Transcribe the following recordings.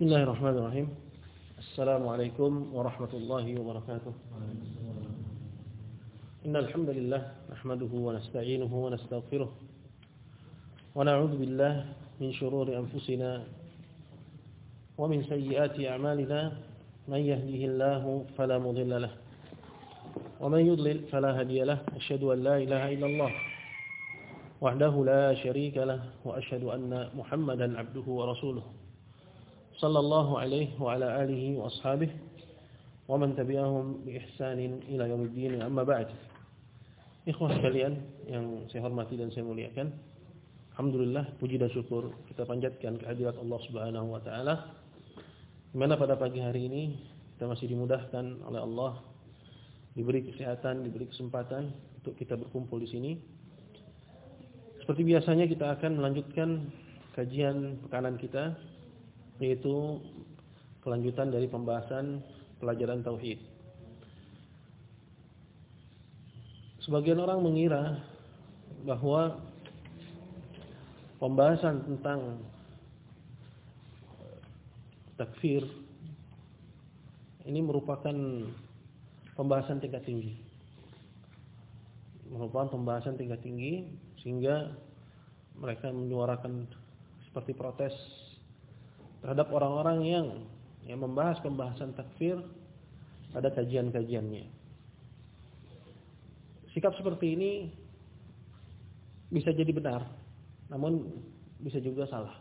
بسم الله الرحمن الرحيم. السلام عليكم ورحمة الله وبركاته. إن الحمد لله نحمده ونستعينه ونستغفره ونعوذ بالله من شرور أنفسنا ومن سيئات أعمالنا. من يهده الله فلا مضل له ومن يضلل فلا هدي له. أشهد أن لا إله إلا الله وحده لا شريك له وأشهد أن محمدا عبده ورسوله. sallallahu alaihi wa ala alihi wa ashabihi wa man tabi'ahum bi ihsanin ila yaumiddin amma ba'd. Ikhwah sekalian yang saya hormati dan saya muliakan. Alhamdulillah puji dan syukur kita panjatkan kehadirat Allah Subhanahu wa taala. Di mana pada pagi hari ini kita masih dimudahkan oleh Allah diberi kesehatan, diberi kesempatan untuk kita berkumpul di sini. Seperti biasanya kita akan melanjutkan kajian pekanan kita yaitu kelanjutan dari pembahasan pelajaran tauhid. Sebagian orang mengira bahwa pembahasan tentang takfir ini merupakan pembahasan tingkat tinggi. Merupakan pembahasan tingkat tinggi sehingga mereka menyuarakan seperti protes terhadap orang-orang yang yang membahas pembahasan takfir pada kajian-kajiannya. Sikap seperti ini bisa jadi benar, namun bisa juga salah.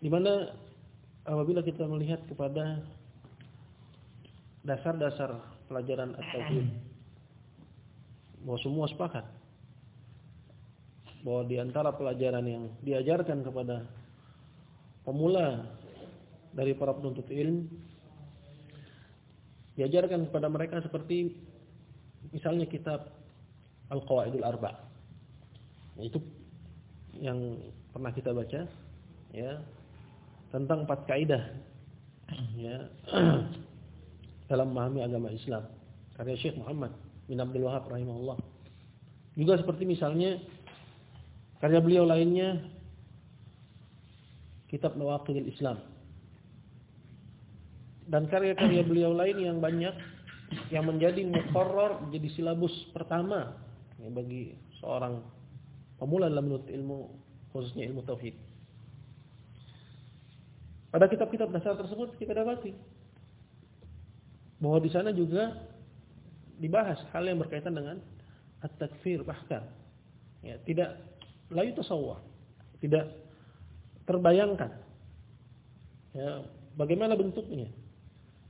Di mana apabila kita melihat kepada dasar-dasar pelajaran at-tauhid bahwa semua sepakat bahwa di antara pelajaran yang diajarkan kepada pemula dari para penuntut ilmu diajarkan kepada mereka seperti Misalnya kitab Al-Qawaidul Arba. Itu yang pernah kita baca ya tentang empat kaidah ya dalam memahami agama Islam karya Syekh Muhammad bin Abdul Wahab rahimahullah. Juga seperti misalnya karya beliau lainnya kitab Nawaqidil Islam. Dan karya-karya beliau lain yang banyak yang menjadi muqarrar menjadi silabus pertama ya, bagi seorang pemula dalam menuntut ilmu khususnya ilmu tauhid. Pada kitab-kitab dasar tersebut kita dapati bahwa di sana juga dibahas hal yang berkaitan dengan at-takfir bahkan ya tidak layu tasawwur, tidak terbayangkan ya bagaimana bentuknya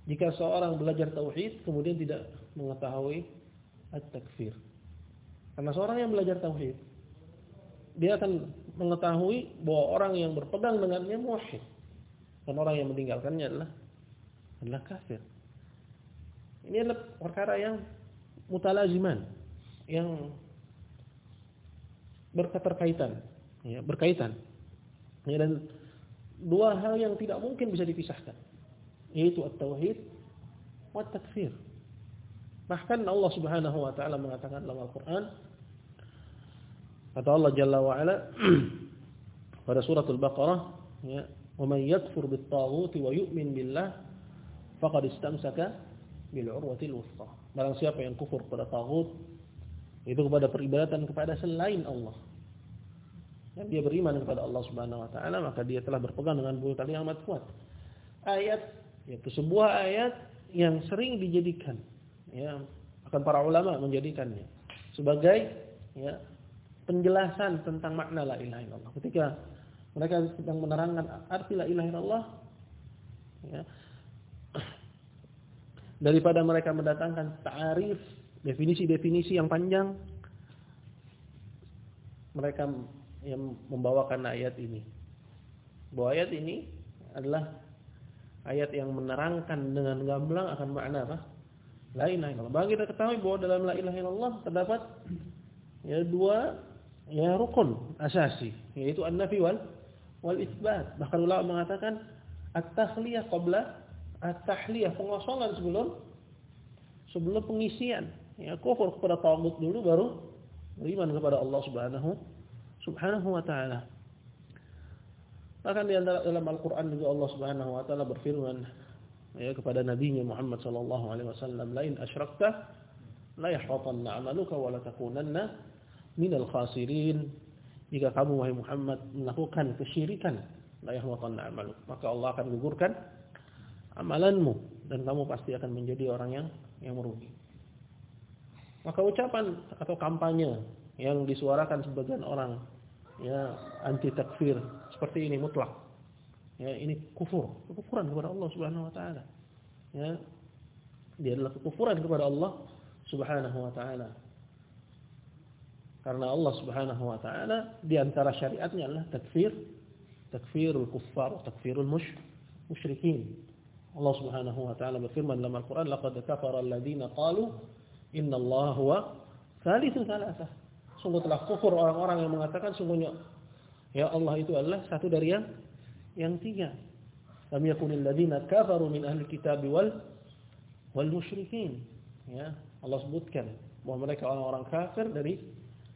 jika seorang belajar tauhid kemudian tidak mengetahui at-takfir. Karena seorang yang belajar tauhid dia akan mengetahui bahwa orang yang berpegang dengannya muwahhid dan orang yang meninggalkannya adalah adalah kafir. Ini adalah perkara yang mutalaziman yang berketerkaitan, ya, berkaitan. Ya, dan dua hal yang tidak mungkin bisa dipisahkan yaitu at-tauhid wa takfir. Bahkan Allah Subhanahu wa taala mengatakan dalam Al-Qur'an kata Allah Jalla wa ala pada surat Al-Baqarah ya, "Wa man yakfur billah faqad istamsaka bil 'urwatil wuthqa." Barang siapa yang kufur kepada taghut itu kepada peribadatan kepada selain Allah. Dan dia beriman kepada Allah Subhanahu wa taala maka dia telah berpegang dengan bulu tali yang amat kuat. Ayat yaitu sebuah ayat yang sering dijadikan ya akan para ulama menjadikannya sebagai ya penjelasan tentang makna la ilaha illallah. Ketika mereka sedang menerangkan arti la ilaha illallah ya daripada mereka mendatangkan ta'arif, definisi-definisi yang panjang mereka yang membawakan ayat ini. Bahwa ayat ini adalah ayat yang menerangkan dengan gamblang akan makna apa? La ilaha illallah. Bagi kita ketahui bahwa dalam la ilaha illallah terdapat ya dua ya rukun asasi, yaitu an-nafi wal wal isbat. Bahkan ulama mengatakan at-takhliyah qabla at-tahliyah, pengosongan sebelum sebelum pengisian. Ya kufur kepada tagut dulu baru beriman kepada Allah Subhanahu Subhanahu wa taala. Bahkan di antara dalam Al-Qur'an juga Allah Subhanahu wa taala berfirman ya kepada nabinya Muhammad sallallahu alaihi wasallam, "Lain asyrakta la yahbatanna 'amaluka wa la takunanna minal khasirin." Jika kamu wahai Muhammad melakukan kesyirikan, la yahbatanna 'amaluk, maka Allah akan gugurkan amalanmu dan kamu pasti akan menjadi orang yang yang merugi. Maka ucapan atau kampanye yang disuarakan sebagian orang ya anti takfir seperti ini mutlak. Ya, ini kufur, kekufuran kepada Allah Subhanahu wa taala. Ya. Dia adalah kekufuran kepada Allah Subhanahu wa taala. Karena Allah Subhanahu wa taala di antara syariatnya adalah takfir, takfirul kuffar, takfirul musyrikin. Allah Subhanahu wa taala berfirman dalam Al-Qur'an, "Laqad kafara alladziina qalu innallaha huwa thalithu thalathah." Sungguh telah kufur orang-orang yang mengatakan sungguhnya ya Allah itu adalah satu dari yang yang tiga. Lam yakunil ladzina kafaru min ahli kitab wal wal musyrikin. Ya, Allah sebutkan bahwa mereka orang-orang kafir dari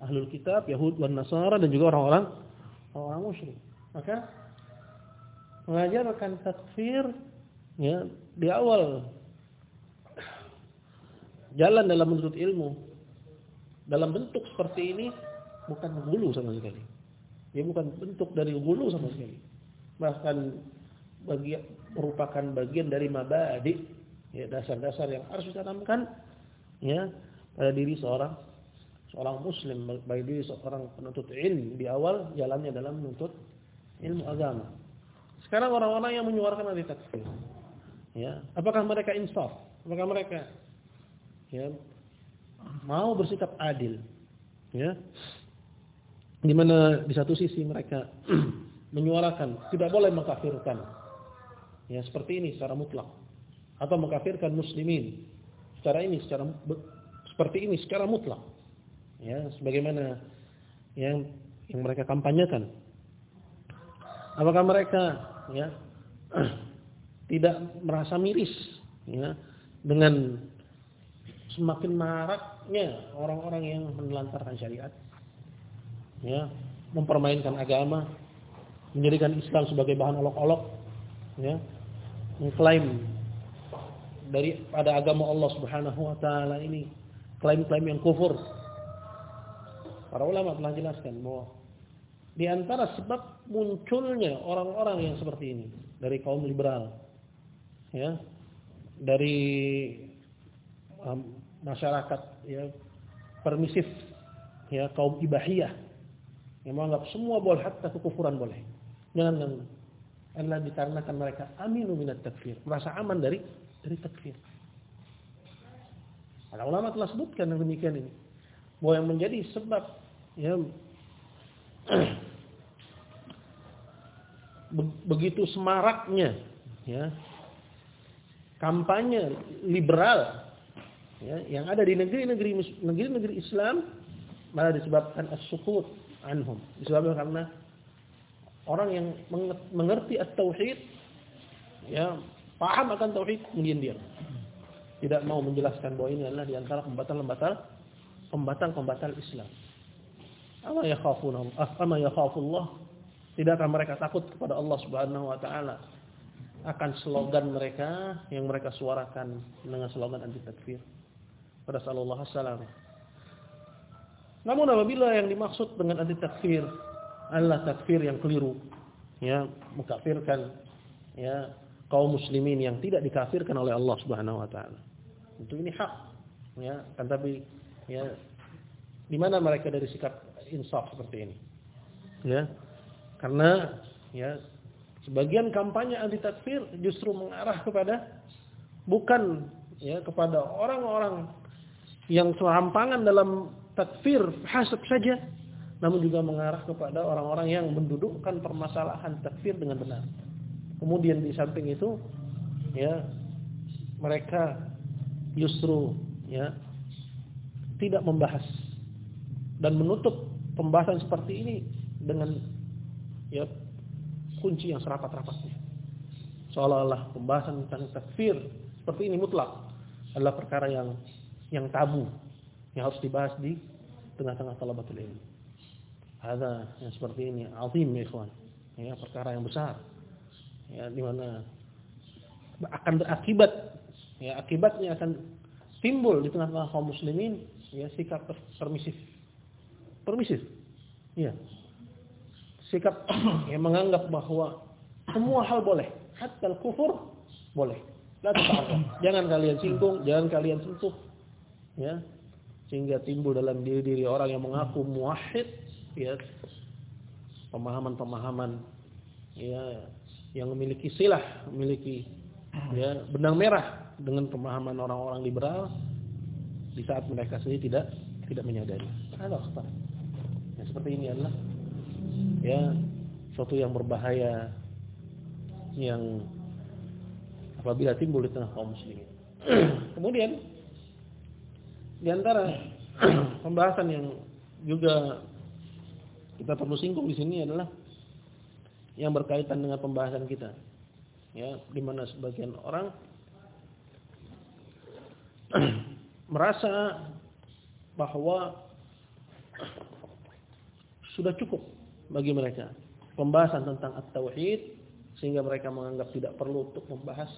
ahlul kitab, Yahud dan Nasara dan juga orang-orang orang musyrik. Maka mengajarkan takfir ya di awal jalan dalam menuntut ilmu dalam bentuk seperti ini bukan hulu sama sekali. Dia bukan bentuk dari hulu sama sekali. Bahkan bagian merupakan bagian dari mabadi, ya dasar-dasar yang harus ditanamkan ya pada diri seorang seorang muslim bagi diri seorang penuntut ilmu di awal jalannya dalam menuntut ilmu agama. Sekarang orang-orang yang menyuarakan anti takfir. Ya, apakah mereka insaf? Apakah mereka ya mau bersikap adil. Ya. Di mana di satu sisi mereka menyuarakan tidak boleh mengkafirkan. Ya, seperti ini secara mutlak atau mengkafirkan muslimin secara ini secara seperti ini secara mutlak. Ya, sebagaimana yang yang mereka kampanyekan. Apakah mereka ya tidak merasa miris ya dengan semakin maraknya orang-orang yang menelantarkan syariat. Ya, mempermainkan agama, menjadikan Islam sebagai bahan olok-olok, ya. Mengklaim dari pada agama Allah Subhanahu wa taala ini klaim-klaim yang kufur. Para ulama telah jelaskan bahwa di antara sebab munculnya orang-orang yang seperti ini dari kaum liberal ya dari um, masyarakat ya permisif ya kaum ibahiyah yang menganggap semua boleh hatta kekufuran boleh. Jangan adalah dikarenakan mereka aminu minat takfir, merasa aman dari dari takfir. Para ulama telah sebutkan yang demikian ini. Bahwa yang menjadi sebab ya begitu semaraknya ya kampanye liberal ya, yang ada di negeri-negeri negeri-negeri Islam malah disebabkan as-sukut anhum. Disebabkan karena orang yang mengerti at-tauhid ya paham akan tauhid kemudian diam. Tidak mau menjelaskan bahwa ini adalah di antara pembatal-pembatal pembatal-pembatal Islam. Ama yakhafuna Allah, ama yakhafullah. Tidakkah mereka takut kepada Allah Subhanahu wa taala akan slogan mereka yang mereka suarakan dengan slogan anti takfir? Pada sallallahu alaihi Namun apabila yang dimaksud dengan anti takfir adalah takfir yang keliru, ya, mengkafirkan ya kaum muslimin yang tidak dikafirkan oleh Allah Subhanahu wa taala. Itu ini hak, ya, kan tapi ya di mana mereka dari sikap insaf seperti ini? Ya. Karena ya sebagian kampanye anti takfir justru mengarah kepada bukan ya kepada orang-orang yang serampangan dalam takfir hasab saja namun juga mengarah kepada orang-orang yang mendudukkan permasalahan takfir dengan benar. Kemudian di samping itu ya mereka justru ya tidak membahas dan menutup pembahasan seperti ini dengan ya kunci yang serapat-rapatnya. Seolah-olah pembahasan tentang takfir seperti ini mutlak adalah perkara yang yang tabu yang harus dibahas di tengah-tengah talabatul ilmi. Ada yang seperti ini azim ya ikhwan. ya perkara yang besar. Ya di mana akan berakibat ya akibatnya akan timbul di tengah-tengah kaum muslimin ya sikap permisif. Permisif. Ya. Sikap yang menganggap bahwa semua hal boleh hatta kufur boleh. Jangan kalian singgung jangan kalian sentuh ya sehingga timbul dalam diri-diri orang yang mengaku muwahhid ya pemahaman-pemahaman ya yang memiliki silah, memiliki ya benang merah dengan pemahaman orang-orang liberal di saat mereka sendiri tidak tidak menyadari. Ada apa? Ya, seperti ini adalah ya suatu yang berbahaya yang apabila timbul di tengah kaum muslimin. Kemudian di antara pembahasan yang juga kita perlu singgung di sini adalah yang berkaitan dengan pembahasan kita. Ya, di mana sebagian orang merasa bahwa sudah cukup bagi mereka pembahasan tentang at-tauhid sehingga mereka menganggap tidak perlu untuk membahas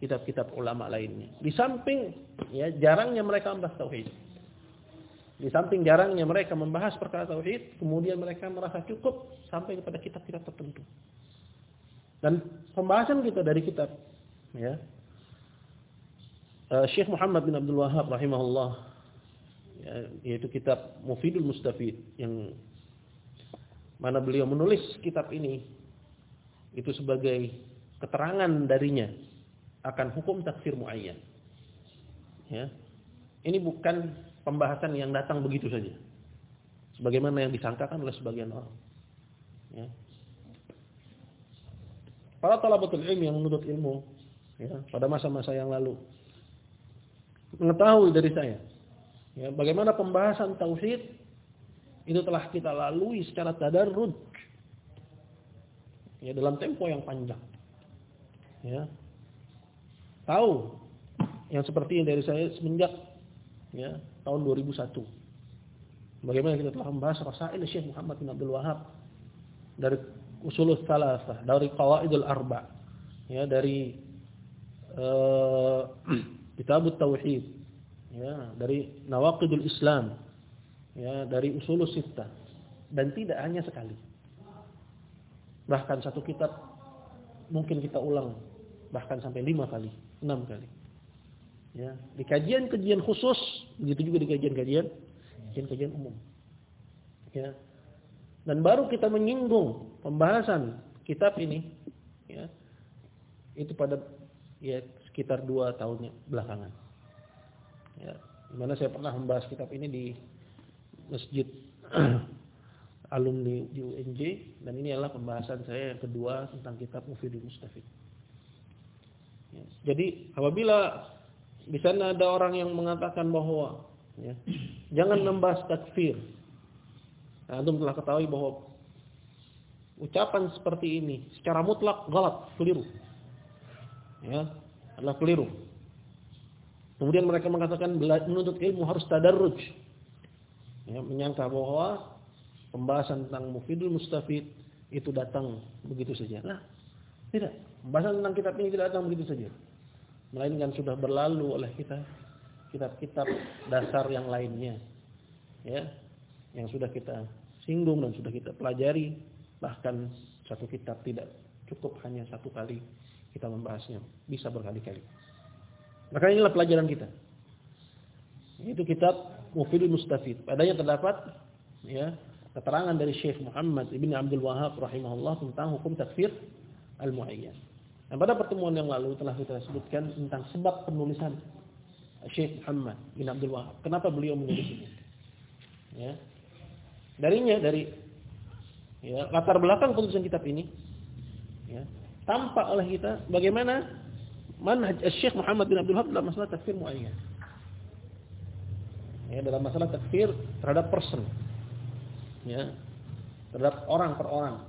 kitab-kitab ulama lainnya. Di samping ya jarangnya mereka membahas tauhid. Di samping jarangnya mereka membahas perkara tauhid, kemudian mereka merasa cukup sampai kepada kitab-kitab tertentu. Dan pembahasan kita dari kitab ya. Uh, Syekh Muhammad bin Abdul Wahab rahimahullah ya, yaitu kitab Mufidul Mustafid yang mana beliau menulis kitab ini itu sebagai keterangan darinya akan hukum takfir muayyan. Ya. Ini bukan pembahasan yang datang begitu saja. Sebagaimana yang disangkakan oleh sebagian orang. Ya. Para talabatul ilmi yang menuntut ilmu ya, pada masa-masa yang lalu mengetahui dari saya ya, bagaimana pembahasan tauhid itu telah kita lalui secara tadarruj ya dalam tempo yang panjang. Ya. Tahu yang seperti yang dari saya semenjak ya tahun 2001. Bagaimana kita telah membahas Rasail Syekh Muhammad bin Abdul Wahab dari Usulul Salasah, dari Qawaidul Arba, ya dari uh, Kitabut Tauhid, ya dari Nawaqidul Islam, ya dari Usulul Sittah dan tidak hanya sekali. Bahkan satu kitab mungkin kita ulang bahkan sampai lima kali, enam kali. Ya, di kajian-kajian khusus, begitu juga di kajian-kajian kajian-kajian umum. Ya. Dan baru kita menyinggung pembahasan kitab ini ya. Itu pada ya sekitar dua tahun belakangan. Ya, mana saya pernah membahas kitab ini di masjid alumni di UNJ dan ini adalah pembahasan saya yang kedua tentang kitab Mufidul Mustafid. Jadi apabila di sana ada orang yang mengatakan bahwa ya, jangan membahas takfir. Nah, antum telah ketahui bahwa ucapan seperti ini secara mutlak galat, keliru. Ya, adalah keliru. Kemudian mereka mengatakan menuntut ilmu harus tadarruj. Ya, menyangka bahwa pembahasan tentang mufidul mustafid itu datang begitu saja. Nah, tidak. Pembahasan tentang kitab ini tidak datang begitu saja. Melainkan sudah berlalu oleh kita kitab-kitab dasar yang lainnya. Ya yang sudah kita singgung dan sudah kita pelajari. Bahkan satu kitab tidak cukup hanya satu kali kita membahasnya. Bisa berkali-kali. Maka inilah pelajaran kita. Itu kitab Mufidul Mustafid. Padanya terdapat ya keterangan dari Syekh Muhammad Ibn Abdul Wahab rahimahullah tentang hukum takfir al-muayyan dan pada pertemuan yang lalu telah kita sebutkan tentang sebab penulisan Syekh Muhammad bin Abdul Wahab. Kenapa beliau menulis ini? Ya. Darinya dari ya, latar belakang penulisan kitab ini ya, tampak oleh kita bagaimana manhaj Syekh Muhammad bin Abdul Wahab dalam masalah takfir muayyan. Ya, dalam masalah takfir terhadap person. Ya. Terhadap orang per orang.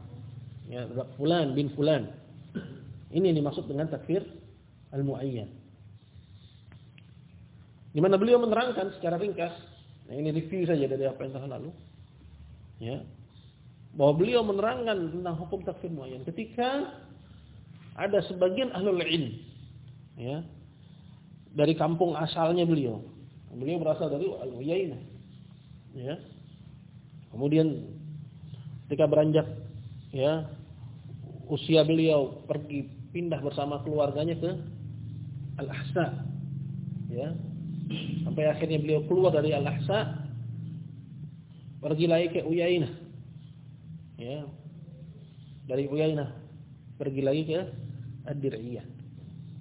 Ya, terhadap fulan bin fulan ini yang dimaksud dengan takfir al-muayyan. Di mana beliau menerangkan secara ringkas, nah ini review saja dari apa yang telah lalu. Ya. bahwa beliau menerangkan tentang hukum takfir muayyan ketika ada sebagian ahlul ilm ya dari kampung asalnya beliau. Beliau berasal dari Al-Uyainah. Ya. Kemudian ketika beranjak ya usia beliau pergi pindah bersama keluarganya ke Al-Ahsa. Ya. Sampai akhirnya beliau keluar dari Al-Ahsa pergi lagi ke Uyainah. Ya. Dari Uyainah pergi lagi ke Ad-Dir'iyah.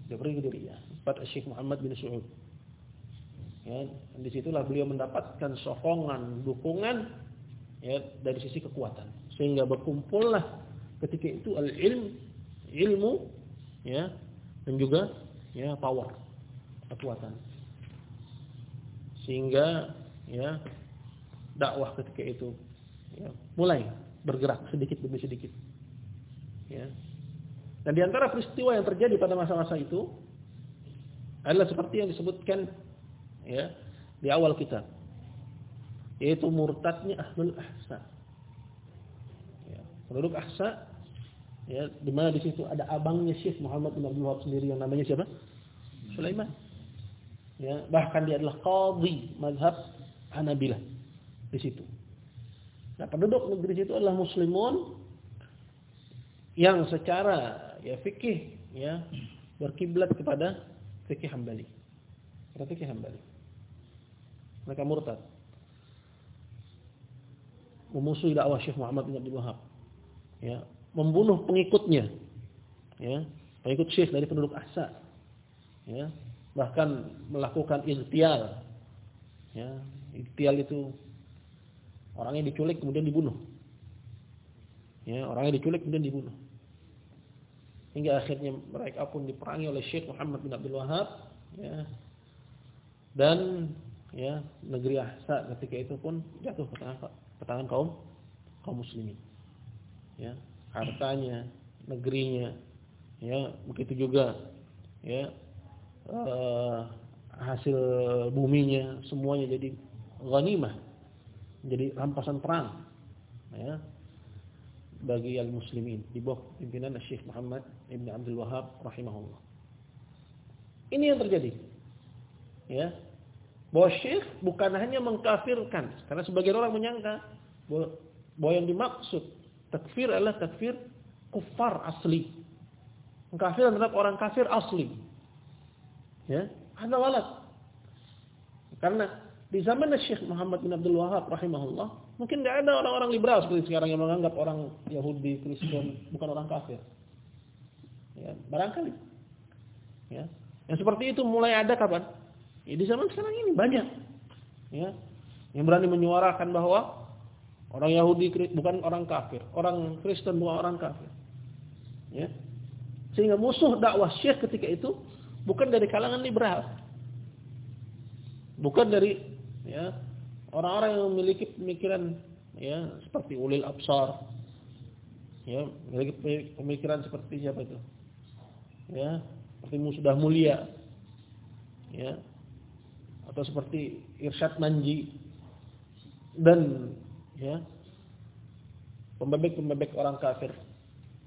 Dia pergi ke Dir'iyah. Tempat Syekh Muhammad bin Su'ud. Ya, di situlah beliau mendapatkan sokongan, dukungan ya dari sisi kekuatan. Sehingga berkumpullah ketika itu al-ilm, ilmu ya dan juga ya power, kekuatan. Sehingga ya dakwah ketika itu ya, mulai bergerak sedikit demi sedikit. Ya, dan di antara peristiwa yang terjadi pada masa-masa itu adalah seperti yang disebutkan ya di awal kita yaitu murtadnya ahlul ahsa. Ya, penduduk ahsa ya di mana di situ ada abangnya Syekh Muhammad bin Abdul Wahab sendiri yang namanya siapa? Sulaiman. Ya, bahkan dia adalah qadhi mazhab Hanabilah di situ. Nah, penduduk negeri situ adalah muslimun yang secara ya fikih ya berkiblat kepada fikih Hambali. Kepada fikih Hambali. Mereka murtad. Memusuhi dakwah Syekh Muhammad bin Abdul Wahab. Ya, membunuh pengikutnya. Ya, pengikut Syekh dari penduduk Ahsa. Ya, bahkan melakukan ightial. Ya, ightial itu orangnya diculik kemudian dibunuh. Ya, orangnya diculik kemudian dibunuh hingga akhirnya mereka pun diperangi oleh Syekh Muhammad bin Abdul Wahab ya dan ya negeri Ahsa ketika itu pun jatuh ke tangan, ke tangan kaum kaum muslimin ya hartanya negerinya ya begitu juga ya uh, hasil buminya semuanya jadi ghanimah jadi rampasan perang ya bagi al-muslimin di bawah pimpinan Syekh Muhammad Ibn Abdul Wahab rahimahullah. Ini yang terjadi. Ya. Bahwa Syekh bukan hanya mengkafirkan, karena sebagian orang menyangka bahwa yang dimaksud takfir adalah takfir kufar asli. Mengkafir terhadap orang kafir asli. Ya, ada walat. Karena di zaman Syekh Muhammad bin Abdul Wahab rahimahullah Mungkin nggak ada orang-orang liberal seperti sekarang yang menganggap orang Yahudi, Kristen bukan orang kafir. Ya, barangkali. Ya. Yang seperti itu mulai ada kapan? Ya, di zaman sekarang ini banyak. Ya. Yang berani menyuarakan bahwa orang Yahudi bukan orang kafir, orang Kristen bukan orang kafir. Ya. Sehingga musuh dakwah Syekh ketika itu bukan dari kalangan liberal. Bukan dari ya Orang-orang yang memiliki pemikiran ya seperti ulil absar ya memiliki pemikiran seperti siapa itu ya seperti sudah mulia ya atau seperti Irsyad Manji dan ya pembebek-pembebek orang kafir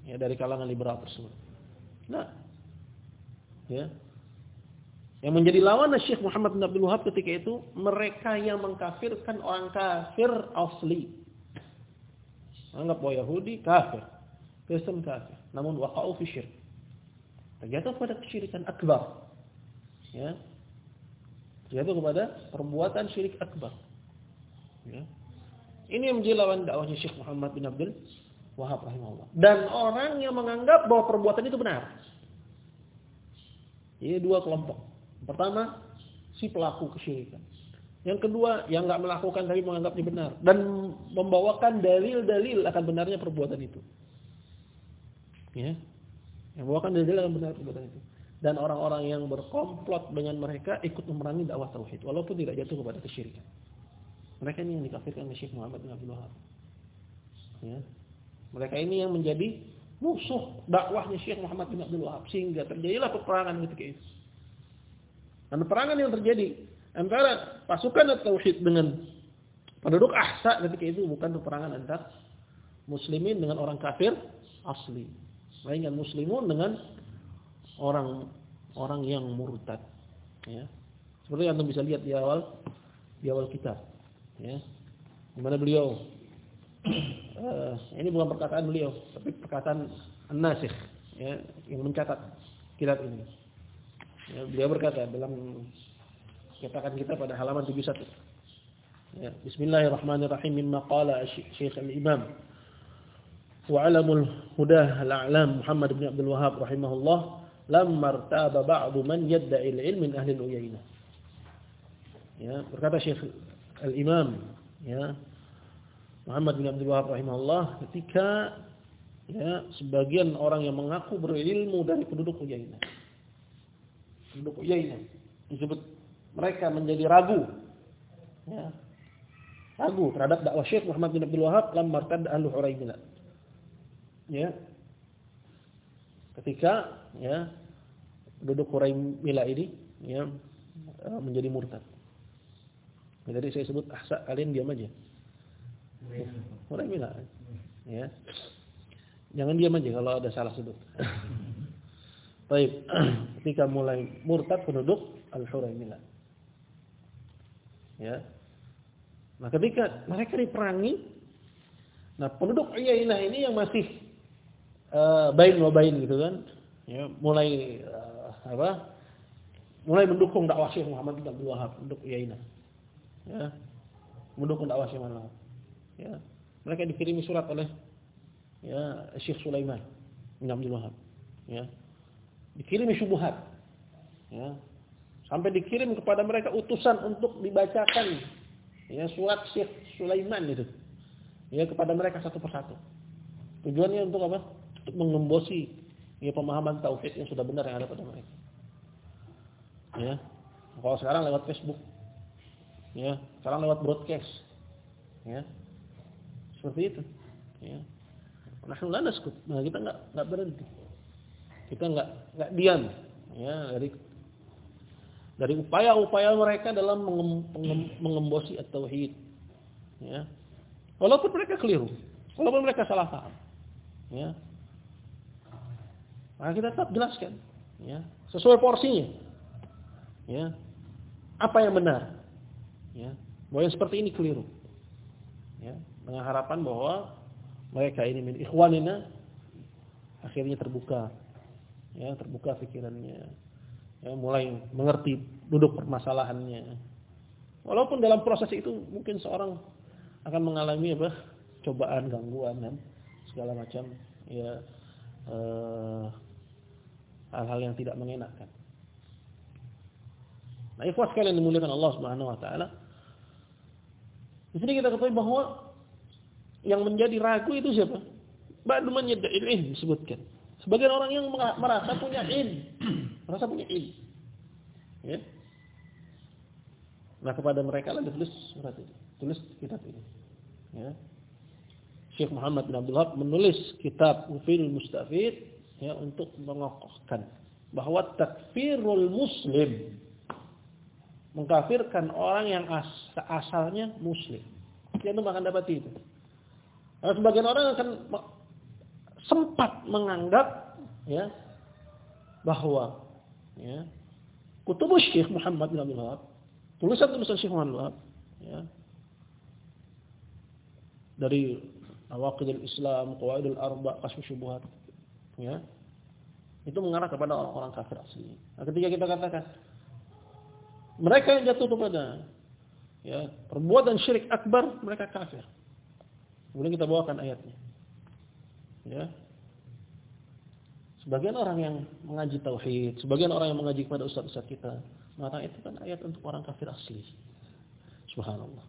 ya dari kalangan liberal tersebut. Nah, ya yang menjadi lawan Syekh Muhammad bin Abdul Wahab ketika itu mereka yang mengkafirkan orang kafir asli. Anggap bahwa Yahudi kafir, Kristen kafir, namun waqa'u fi syirk. Terjatuh pada kesyirikan akbar. Ya. Terjatuh kepada perbuatan syirik akbar. Ya. Ini yang menjadi lawan dakwahnya Syekh Muhammad bin Abdul Wahab rahimahullah. Dan orang yang menganggap bahwa perbuatan itu benar. Ini dua kelompok. Pertama, si pelaku kesyirikan. Yang kedua, yang nggak melakukan tapi menganggapnya benar dan membawakan dalil-dalil akan benarnya perbuatan itu. Ya. Yang membawakan dalil akan benar perbuatan itu. Dan orang-orang yang berkomplot dengan mereka ikut memerangi dakwah tauhid walaupun tidak jatuh kepada kesyirikan. Mereka ini yang dikafirkan oleh Syekh Muhammad bin Abdul Wahab. Ya. Mereka ini yang menjadi musuh dakwahnya Syekh Muhammad bin Abdul Wahab sehingga terjadilah peperangan ketika itu. Dan perangan yang terjadi antara pasukan tauhid dengan penduduk ahsa ketika itu bukan peperangan antar muslimin dengan orang kafir asli. Melainkan muslimun dengan orang orang yang murtad. Ya. Seperti yang bisa lihat di awal di awal kitab. Ya. Di mana beliau uh, ini bukan perkataan beliau, tapi perkataan An-Nasikh ya, yang mencatat kitab ini. Ya, beliau berkata dalam cetakan kita pada halaman 71. Ya, Bismillahirrahmanirrahim mimma qala Syekh Al-Imam وعلم الهدى الأعلام محمد بن عبد الوهاب رحمه الله لما ارتاب بعض من يدعي العلم من أهل الأيينة ya berkata Syekh Al-Imam ya. Muhammad bin Abdul Wahab rahimahullah ketika ya sebagian orang yang mengaku berilmu dari penduduk Uyainah. Penduduk Uyainah. Disebut mereka menjadi ragu ya. Ragu terhadap dakwah Syekh Muhammad bin Abdul Wahab lam martad Huraimila ya. Ketika ya penduduk Quraimila ini ya menjadi murtad. Jadi saya sebut ahsa kalian diam aja. Quraimila. Ya. Jangan diam aja kalau ada salah sebut. Baik, ketika mulai murtad penduduk Al-Huraimila. Ya. Nah, ketika mereka diperangi, nah penduduk Uyainah ini yang masih uh, bain wa bain gitu kan. Ya, mulai uh, apa? Mulai mendukung dakwah Syekh Muhammad bin Abdul Wahab untuk Yaina. Ya. Mendukung dakwah Syekh Muhammad. Ya. Mereka dikirimi surat oleh ya Syekh Sulaiman bin Abdul Wahab. Ya. Dikirimi syubhat. Ya. Sampai dikirim kepada mereka utusan untuk dibacakan ya surat Syekh Sulaiman itu. Ya kepada mereka satu persatu. Tujuannya untuk apa? untuk mengembosi ya pemahaman tauhid yang sudah benar yang ada pada mereka. Ya. Kalau sekarang lewat Facebook. Ya, sekarang lewat broadcast. Ya. Seperti itu. Ya. Nahnu la naskut. Nah, kita enggak enggak berhenti. Kita enggak enggak diam ya dari dari upaya-upaya mereka dalam mengembosi at-tauhid. Ya. Walaupun mereka keliru, walaupun mereka salah paham. Ya. Maka kita tetap jelaskan, ya, sesuai porsinya. Ya. Apa yang benar? Ya. Bahwa yang seperti ini keliru. Ya, dengan harapan bahwa mereka ini min ikhwanina akhirnya terbuka. Ya, terbuka pikirannya. Ya, mulai mengerti duduk permasalahannya. Walaupun dalam proses itu mungkin seorang akan mengalami apa? cobaan, gangguan dan segala macam ya eh, hal-hal yang tidak mengenakkan. Nah, ikhwas sekalian dimuliakan Allah Subhanahu wa taala. Di sini kita ketahui bahwa yang menjadi ragu itu siapa? Ba'du man yadda'il ilm disebutkan. Sebagian orang yang merasa punya ilm, merasa punya ilm. Ya. Nah, kepada mereka lah ditulis surat ini, tulis kitab ini. Ya. Syekh Muhammad bin Abdul Wahab menulis kitab Ufil Mustafid ya untuk mengokohkan bahwa takfirul muslim mengkafirkan orang yang as asalnya muslim. Kita akan dapat itu. Nah, sebagian orang akan sempat menganggap ya bahwa ya kutubus Syekh Muhammad bin Abdul Wahab, tulisan-tulisan Syekh Muhammad bin Wahab ya dari Awaqidul Islam, Qawaidul Arba, Kasfu Syubuhat ya itu mengarah kepada orang-orang kafir asli. Nah, ketika kita katakan mereka yang jatuh kepada ya perbuatan syirik akbar, mereka kafir. Kemudian kita bawakan ayatnya. Ya. Sebagian orang yang mengaji tauhid, sebagian orang yang mengaji kepada ustaz-ustaz kita, mengatakan itu kan ayat untuk orang kafir asli. Subhanallah.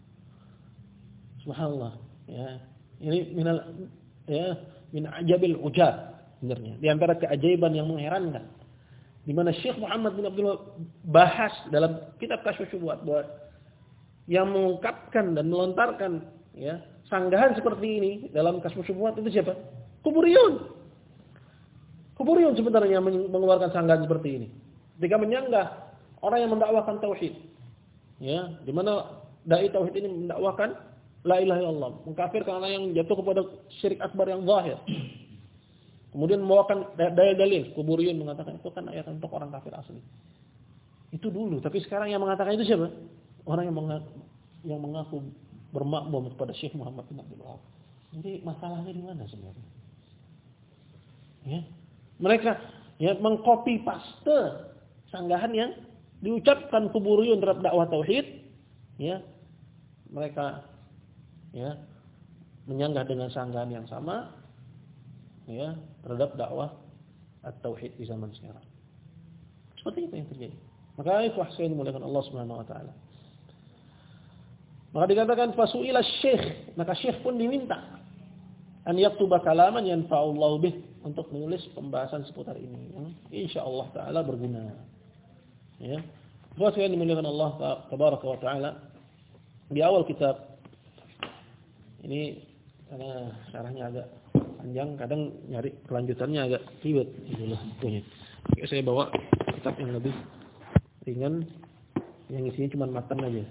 Subhanallah, ya. Ini minal ya min ajabil ujab sebenarnya. Di antara keajaiban yang mengherankan. Di mana Syekh Muhammad bin Abdul bahas dalam kitab Kasyfus Syubhat bahwa yang mengungkapkan dan melontarkan ya sanggahan seperti ini dalam Kasyfus Syubhat itu siapa? Kuburiyun. Kuburiyun sebenarnya mengeluarkan sanggahan seperti ini. Ketika menyanggah orang yang mendakwakan tauhid. Ya, di mana dai tauhid ini mendakwakan la ilaha illallah, mengkafirkan orang yang jatuh kepada syirik akbar yang zahir. Kemudian membawakan dalil-dalil, kuburiyun mengatakan itu kan ayat untuk orang kafir asli. Itu dulu, tapi sekarang yang mengatakan itu siapa? Orang yang mengaku, yang mengaku bermakmum kepada Syekh Muhammad bin Abdul Wahab. Jadi masalahnya di mana sebenarnya? Ya. Mereka ya mengcopy paste sanggahan yang diucapkan kuburiyun terhadap dakwah tauhid, ya. Mereka ya menyanggah dengan sanggahan yang sama ya terhadap dakwah at-tauhid di zaman sekarang. Seperti itu yang terjadi. Maka itu saya dimuliakan Allah Subhanahu wa taala. Maka dikatakan fasuila syekh, maka syekh pun diminta an yaktuba kalaman yanfa'ullahu bih untuk menulis pembahasan seputar ini yang insyaallah taala berguna. Ya. Terus saya dimuliakan Allah tabaraka wa taala di awal kitab ini karena syarahnya agak panjang, kadang nyari kelanjutannya agak ribet loh punya. Saya bawa kitab yang lebih ringan yang isinya cuma matan aja.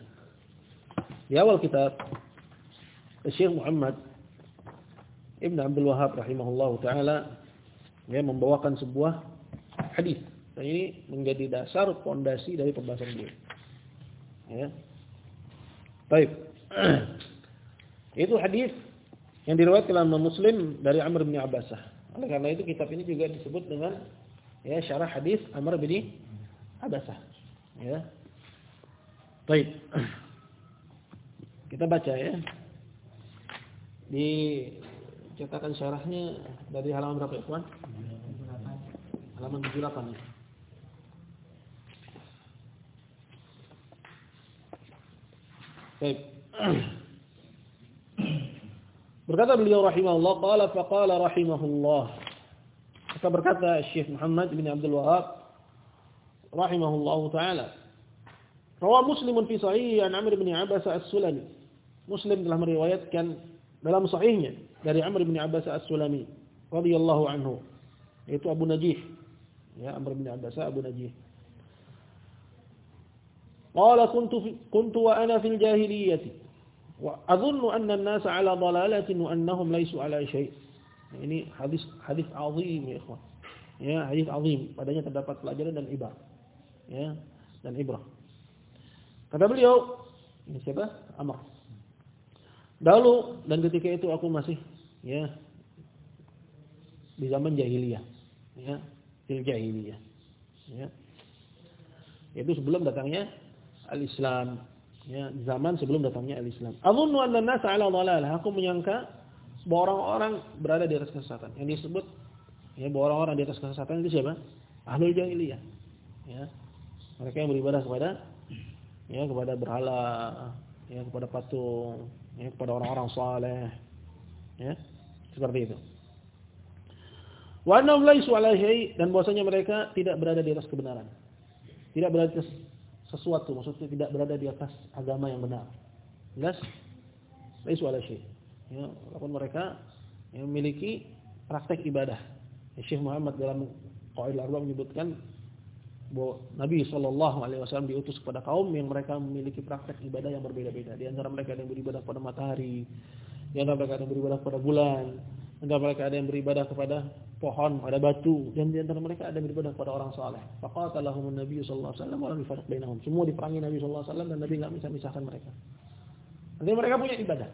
Di awal kitab Syekh Muhammad Ibn Abdul Wahab rahimahullah taala dia membawakan sebuah hadis dan ini menjadi dasar pondasi dari pembahasan beliau. Ya. Baik. Itu hadis yang diriwayatkan oleh Muslim dari Amr bin Abbasah. Oleh karena itu kitab ini juga disebut dengan ya syarah hadis Amr bin Abbasah. Ya. Baik. Kita baca ya. Di cetakan syarahnya dari halaman berapa Tuan? Halaman 78 ya. Baik. Berkata beliau rahimahullah, qala faqala rahimahullah. Maka berkata Syekh Muhammad bin Abdul Wahab rahimahullah taala. Rawa Muslimun fi sahih an Amr bin Abbas as-Sulami. Muslim telah meriwayatkan dalam sahihnya dari Amr bin Abbas as-Sulami radhiyallahu anhu yaitu Abu Najih. Ya, Amr bin Abbas Abu Najih. Qala kuntu kuntu wa ana fil jahiliyyah Wa adhunnu anna an-nasa 'ala dhalalatin wa annahum laysu 'ala syai'. Nah, ini hadis hadis azim ya ikhwan. Ya, hadis azim. Padanya terdapat pelajaran dan ibrah. Ya, dan ibrah. Kata beliau, ini siapa? Amr. Dahulu dan ketika itu aku masih ya di zaman jahiliyah, ya, di jahiliyah. Ya. Itu sebelum datangnya al-Islam ya zaman sebelum datangnya al-Islam. Adzunnu anna an-nasa 'ala dhalalah. Aku menyangka bahwa orang-orang berada di atas kesesatan. Yang disebut ya bahwa orang-orang di atas kesesatan itu siapa? Ahlul jahiliyah. Ya. Mereka yang beribadah kepada ya kepada berhala, ya kepada patung, ya kepada orang-orang saleh. Ya. Seperti itu. Wa annahum laisu 'ala dan bahwasanya mereka tidak berada di atas kebenaran. Tidak berada di atas sesuatu, maksudnya tidak berada di atas agama yang benar. Jelas? Laisu ala syekh. Ya, walaupun mereka yang memiliki praktek ibadah. Ya, Syekh Muhammad dalam Qaul Arba menyebutkan bahwa Nabi Shallallahu Alaihi Wasallam diutus kepada kaum yang mereka memiliki praktek ibadah yang berbeda-beda. Di antara mereka ada yang beribadah kepada matahari, di antara mereka ada yang beribadah kepada bulan, di antara mereka ada yang beribadah kepada pohon, ada batu dan di antara mereka ada beribadah kepada orang saleh. Faqatalahum Nabi sallallahu alaihi wasallam wa lam bainahum. Semua diperangi Nabi sallallahu alaihi wasallam dan Nabi enggak bisa misahkan mereka. Artinya mereka punya ibadah.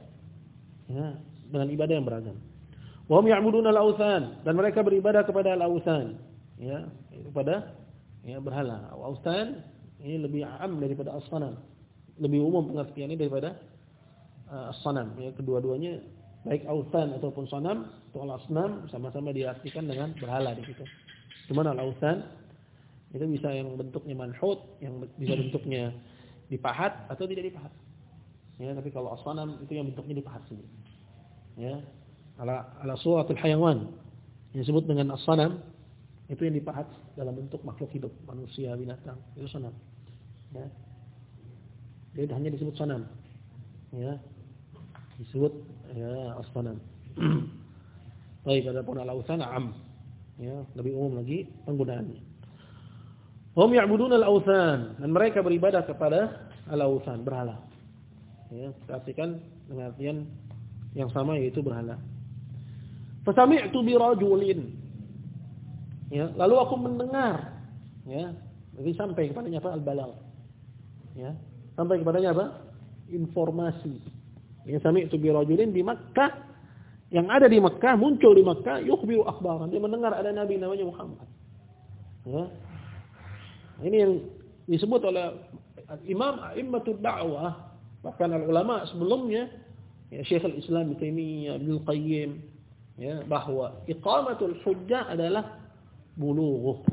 Ya, dengan ibadah yang beragam. Wa hum ya'buduna al-authan dan mereka beribadah kepada al-authan. Ya, kepada ya berhala. Authan ini lebih am daripada as-sanam. Lebih umum pengertiannya daripada uh. Ya, kedua-duanya baik ausan ataupun sonam atau al-asnam sama-sama diartikan dengan berhala di situ. Cuman al-ausan itu bisa yang bentuknya manhut, yang bisa bentuknya dipahat atau tidak dipahat. Ya, tapi kalau as-sanam itu yang bentuknya dipahat sendiri. Ya. Ala ala suratul hayawan yang disebut dengan as-sanam itu yang dipahat dalam bentuk makhluk hidup, manusia, binatang, itu sanam. Ya. Jadi hanya disebut sanam. Ya, disebut ya asfanan. Baik, pun al-awthan am. Ya, lebih umum lagi penggunaannya. Hum ya'budun al-awthan dan mereka beribadah kepada al-awthan, berhala. Ya, perhatikan dengan artian yang sama yaitu berhala. Fasami'tu bi rajulin. Ya, lalu aku mendengar ya, jadi sampai kepadanya apa? Al-balagh. Ya, sampai kepadanya apa? Informasi. Ya, sami'tu bi rajulin di Makkah yang ada di Makkah muncul di Makkah yukhbiru akhbaran. Dia mendengar ada nabi namanya Muhammad. Ya. Ini yang disebut oleh Imam A'immatul Da'wah bahkan ulama sebelumnya ya Syekh al-Islam Ibnu Taimiyah, Ibnu Qayyim ya bahwa iqamatul hujjah adalah bulugh.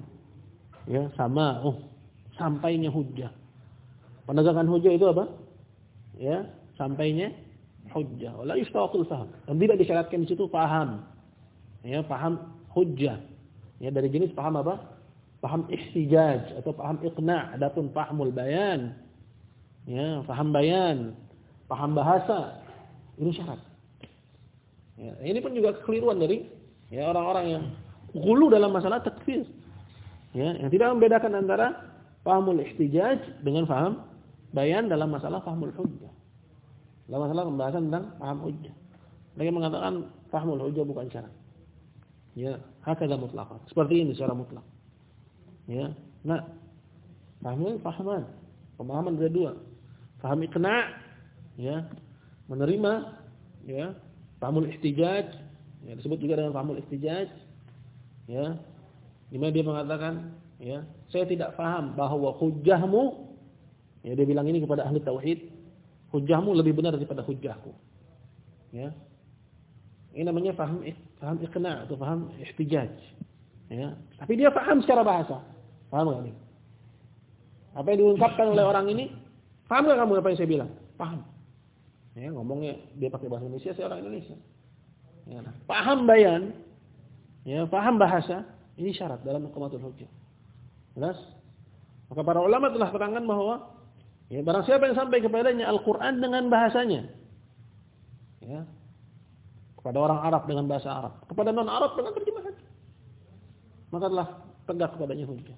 Ya, sama oh sampainya hujjah. Penegakan hujjah itu apa? Ya, sampainya hujjah. Wala yustaqul faham. Dan tidak disyaratkan di situ paham. Ya, paham hujjah. Ya, dari jenis paham apa? paham ihtijaj atau paham iqna' adapun pahamul bayan ya paham bayan paham bahasa ini syarat ya, ini pun juga kekeliruan dari ya orang-orang yang gulu dalam masalah takfir ya yang tidak membedakan antara pahamul ihtijaj dengan paham bayan dalam masalah pahamul hujjah dalam masalah pembahasan tentang paham hujjah. Mereka mengatakan pahamul hujjah bukan syarat. Ya hakada mutlaqat seperti ini secara mutlak. Ya. Nah, pahaman pahaman. Pemahaman ada dua. Paham ikna, ya, menerima, ya, pahamul ihtijaj, ya, disebut juga dengan pahamul ihtijaj, ya, di mana dia mengatakan, ya, saya tidak paham bahwa hujahmu, ya, dia bilang ini kepada ahli tauhid, hujahmu lebih benar daripada hujahku, ya, ini namanya paham paham ikna atau paham ihtijaj, ya, tapi dia paham secara bahasa. Paham gak nih? Apa yang diungkapkan oleh orang ini? Paham gak kamu apa yang saya bilang? Paham. Ya, ngomongnya dia pakai bahasa Indonesia, saya orang Indonesia. Ya, nah. paham bayan, ya, paham bahasa, ini syarat dalam hukumatul hujjah. Jelas? Maka para ulama telah terangkan bahwa ya, barang siapa yang sampai kepadanya Al-Quran dengan bahasanya, ya, kepada orang Arab dengan bahasa Arab, kepada non Arab dengan terjemahan, maka telah tegak kepadanya hujjah.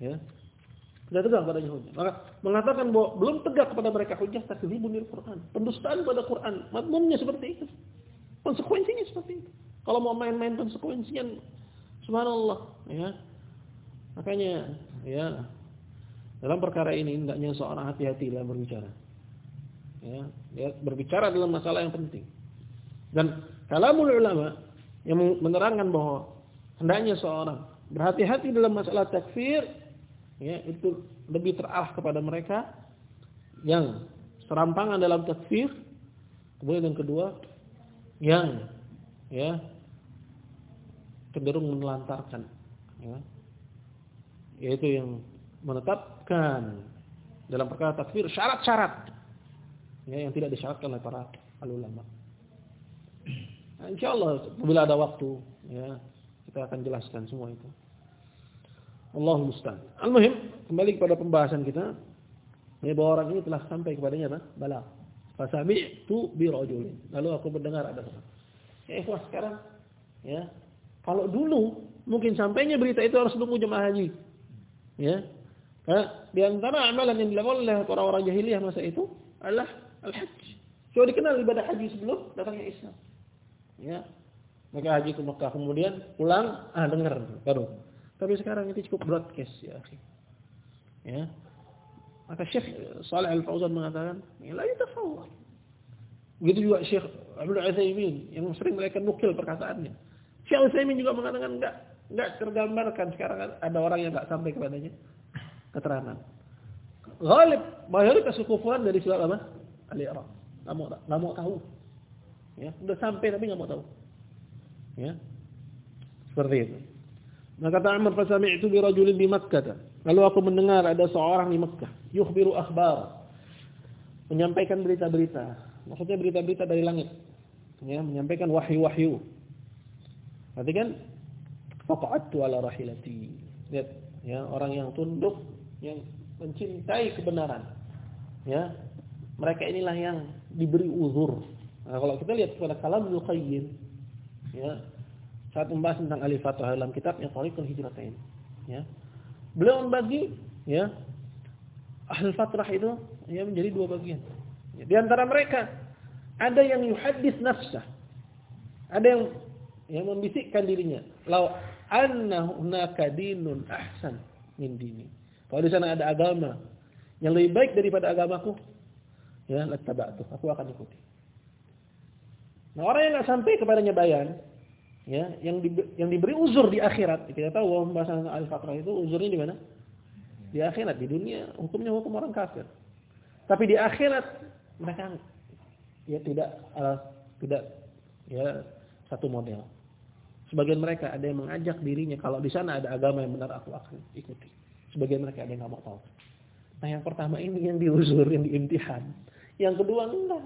Ya. Tidak tegak padanya hujah. Maka mengatakan bahwa belum tegak kepada mereka hujah takdzibun bil Quran. Pendustaan pada Quran. Madmumnya seperti itu. Konsekuensinya seperti itu. Kalau mau main-main konsekuensinya subhanallah, ya. Makanya ya dalam perkara ini hendaknya seorang hati-hati dalam berbicara. Ya, ya, berbicara dalam masalah yang penting. Dan kalamul ulama yang menerangkan bahwa hendaknya seorang berhati-hati dalam masalah takfir ya itu lebih terarah kepada mereka yang serampangan dalam takfir kemudian yang kedua yang ya cenderung menelantarkan ya yaitu yang menetapkan dalam perkara takfir syarat-syarat ya yang tidak disyaratkan oleh para ulama. Nah, insyaallah bila ada waktu ya kita akan jelaskan semua itu. Allahu musta'an. Al-muhim, kembali kepada pembahasan kita. Ya, bahwa orang ini telah sampai kepadanya apa? Bala. Fasami'tu bi rajulin. Lalu aku mendengar ada orang. Ya, ikhwah sekarang ya. Kalau dulu mungkin sampainya berita itu harus nunggu jemaah haji. Ya. Di antara amalan yang dilakukan oleh orang-orang jahiliyah masa itu adalah al-hajj. Coba dikenal ibadah haji sebelum datangnya Islam. Ya. Maka haji ke Mekah kemudian pulang ah dengar baru tapi sekarang itu cukup broadcast ya. Ya. Maka Syekh Saleh Al-Fauzan mengatakan, ya, "La yatafawwal." Begitu juga Syekh Abdul Utsaimin yang sering mereka nukil perkataannya. Syekh Utsaimin juga mengatakan enggak enggak tergambarkan sekarang ada orang yang enggak sampai kepadanya keterangan. Ghalib mayoritas kekufuran dari surat apa? Al-Iqra. Enggak mau enggak mau tahu. Ya, sudah sampai tapi enggak mau tahu. Ya. Seperti itu. Maka kata Amr fasami'tu bi rajulin di Makkah. Lalu aku mendengar ada seorang di Makkah, yukhbiru akhbar. Menyampaikan berita-berita. Maksudnya berita-berita dari langit. Ya, menyampaikan wahyu-wahyu. Berarti kan faqa'tu ala rahilati. Lihat, ya, orang yang tunduk, yang mencintai kebenaran. Ya. Mereka inilah yang diberi uzur. Nah, kalau kita lihat pada kalamul qayyim, ya, saat membahas tentang alif fathah dalam kitabnya Thariqul Hijratain ya. Beliau membagi ya ahli fatrah itu ya menjadi dua bagian. Di antara mereka ada yang yuhaddis nafsah. Ada yang yang membisikkan dirinya, "Lau anna hunaka dinun ahsan min dini." Kalau di sana ada agama yang lebih baik daripada agamaku, ya lattaba'tu, aku akan ikuti. Nah, orang yang nggak sampai kepadanya bayan, ya, yang di, yang diberi uzur di akhirat. Kita tahu bahwa pembahasan al-fatrah itu uzurnya di mana? Di akhirat, di dunia hukumnya hukum orang kafir. Tapi di akhirat mereka ya tidak uh, tidak ya satu model. Sebagian mereka ada yang mengajak dirinya kalau di sana ada agama yang benar aku akan ikuti. Sebagian mereka ada yang nggak mau tahu. Nah yang pertama ini yang diuzur, yang diimtihan. Yang kedua enggak.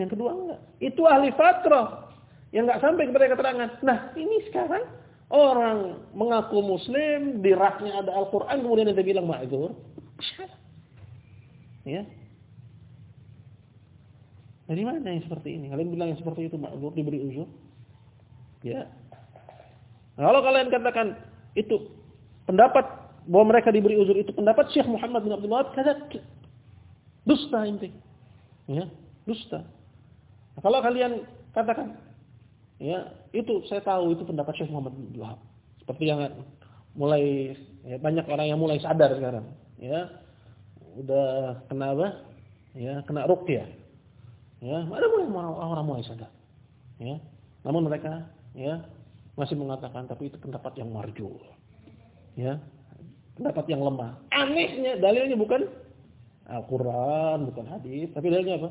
Yang kedua enggak. Itu ahli fatrah. Yang enggak sampai kepada keterangan. Nah ini sekarang orang mengaku muslim, di raknya ada Al-Quran, kemudian dia bilang ma'zur. Ya. Dari mana yang seperti ini? Kalian bilang yang seperti itu ma'zur, diberi uzur? Ya. Nah, kalau kalian katakan itu pendapat bahwa mereka diberi uzur itu pendapat Syekh Muhammad bin Abdul Wahab kata dusta inti. Ya, dusta. Nah, kalau kalian katakan ya, itu saya tahu itu pendapat Syekh Muhammad bin Abdul Wahab. Seperti yang mulai ya, banyak orang yang mulai sadar sekarang, ya. Udah kena apa? Ya, kena ruqyah. Ya, ada mulai orang-orang mulai sadar. Ya. Namun mereka ya masih mengatakan tapi itu pendapat yang marju. Ya. Pendapat yang lemah. Anehnya dalilnya bukan Al-Qur'an, bukan hadis, tapi dalilnya apa?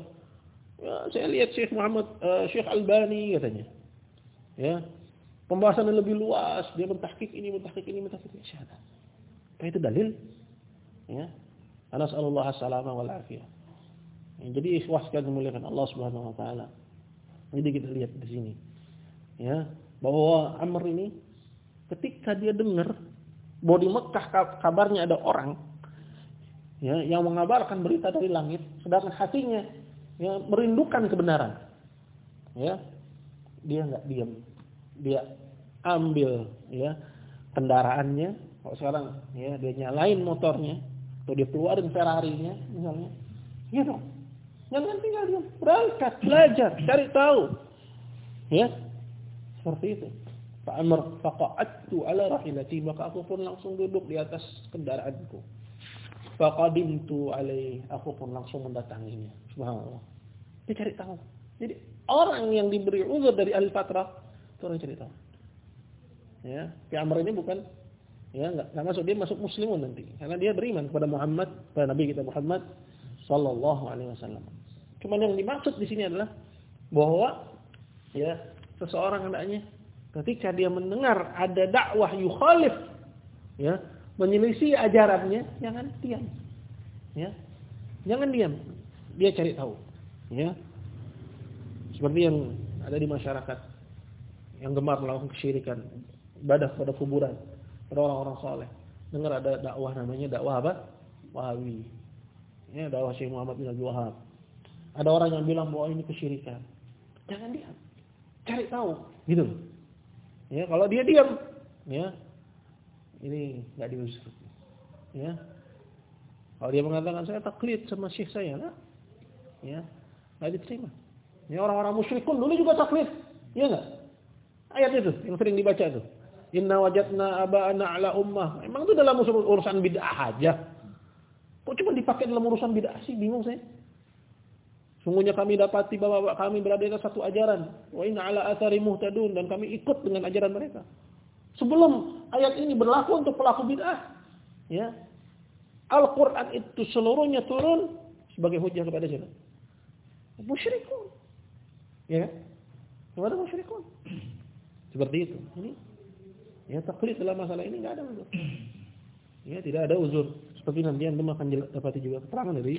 Ya, saya lihat Syekh Muhammad uh, Syekh Albani katanya. Ya. Pembahasan yang lebih luas, dia mentahkik ini, mentahkik ini, mentahkik ini. Syahada. Apa itu dalil? Ya. Anasallallahu salama wal afiyah. Ya, jadi ikhwas kan memuliakan Allah Subhanahu wa taala. Jadi kita lihat di sini ya bahwa Amr ini ketika dia dengar bahwa di Mekah kabarnya ada orang ya yang mengabarkan berita dari langit sedangkan hatinya ya merindukan kebenaran. Ya dia nggak diam dia ambil ya kendaraannya. Kalau sekarang ya dia nyalain motornya atau dia keluarin Ferrari-nya misalnya. Ya dong. Jangan tinggal diam berangkat belajar cari tahu. Ya seperti itu. Pak Amr faqa'attu ala rahilati maka aku pun langsung duduk di atas kendaraanku. Faqadimtu alaih aku pun langsung mendatanginya. Subhanallah. Dia cari tahu. Jadi orang yang diberi uzur dari ahli fatrah itu orang cari tahu. Ya, Pak Amr ini bukan ya enggak enggak masuk dia masuk muslimun nanti karena dia beriman kepada Muhammad, kepada Nabi kita Muhammad sallallahu alaihi wasallam. Cuman yang dimaksud di sini adalah bahwa ya seseorang hendaknya ketika dia mendengar ada dakwah yukhalif ya, menyelisih ajarannya, jangan diam. Ya. Jangan diam. Dia cari tahu. Ya. Seperti yang ada di masyarakat yang gemar melakukan kesyirikan, ibadah pada kuburan, pada orang-orang soleh. Dengar ada dakwah namanya dakwah apa? Wahabi. Ya, dakwah Syekh Muhammad bin Abdul Wahab. Ada orang yang bilang bahwa ini kesyirikan. Jangan diam cari tahu, gitu. Ya, kalau dia diam, ya, ini nggak diusir. Ya, kalau dia mengatakan saya taklid sama syekh saya, lah, ya, nggak diterima. Ya orang-orang musyrikun dulu juga taklid, ya nggak? Ayat itu yang sering dibaca itu. Inna wajadna aba'ana ala ummah. Emang itu dalam urusan bid'ah aja. Kok cuma dipakai dalam urusan bid'ah sih? Bingung saya. Sungguhnya kami dapati bahwa kami berada di satu ajaran. Wa inna ala athari muhtadun. Dan kami ikut dengan ajaran mereka. Sebelum ayat ini berlaku untuk pelaku bid'ah. Ya. Al-Quran itu seluruhnya turun sebagai hujah kepada siapa? Musyrikun. Ya. Kepada musyrikun. Seperti itu. Ini. Ya taklid dalam masalah ini enggak ada uzur. Ya, tidak ada uzur. Seperti nanti yang akan dapati juga keterangan dari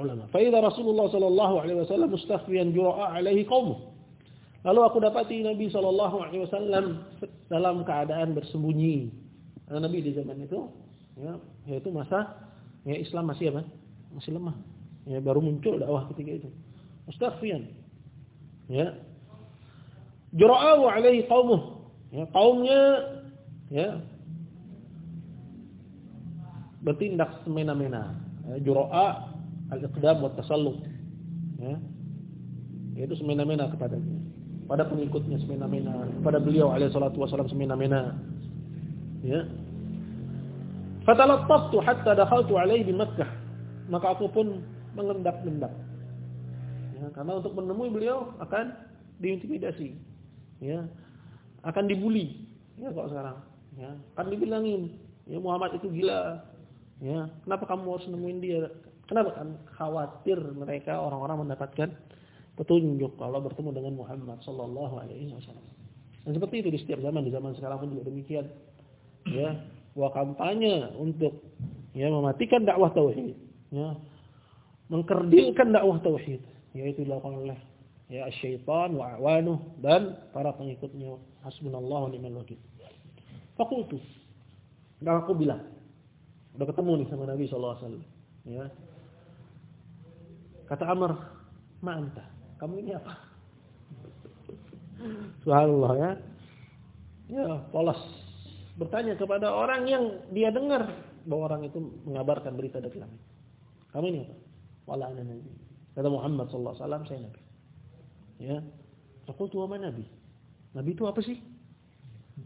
ulama. Fa Rasulullah sallallahu alaihi wasallam mustakhfiyan jura'a alaihi qaumuh. Lalu aku dapati Nabi sallallahu alaihi wasallam dalam keadaan bersembunyi. Karena Nabi di zaman itu ya, yaitu masa ya Islam masih apa? Masih lemah. Ya, baru muncul dakwah ketika itu. Mustakhfiyan. Ya. Jura'u alaihi qaumuh. Ya, kaumnya ya bertindak semena-mena. Ya, jura'a al-iqdam wa tasallut. Ya. Yaitu semena-mena kepadanya. Pada pengikutnya semena-mena, pada beliau alaihi salatu wasallam semena-mena. Ya. Fatalattaftu hatta dakhaltu alaihi di Makkah. Maka aku pun mengendap-endap. Ya, karena untuk menemui beliau akan diintimidasi. Ya. Akan dibully. Ya kok sekarang. Ya, akan dibilangin, ya Muhammad itu gila. Ya, kenapa kamu harus nemuin dia? Kenapa kan khawatir mereka orang-orang mendapatkan petunjuk kalau bertemu dengan Muhammad sallallahu alaihi wasallam. Dan seperti itu di setiap zaman, di zaman sekarang pun juga demikian. Ya, wa kampanye untuk ya mematikan dakwah tauhid, ya. Mengkerdilkan dakwah tauhid, yaitu dilakukan oleh ya syaitan wa dan para pengikutnya. Hasbunallahu ni'mal wakil. Fakultu. Dan aku bilang, udah ketemu nih sama Nabi sallallahu alaihi wasallam, ya. Kata Amr, "Ma Kamu ini apa?" Subhanallah ya. Ya, polos bertanya kepada orang yang dia dengar bahwa orang itu mengabarkan berita dari langit. Kamu ini apa? Wala ana nabi. Kata Muhammad sallallahu alaihi wasallam saya nabi. Ya. Faqultu wa nabi? Nabi itu apa sih?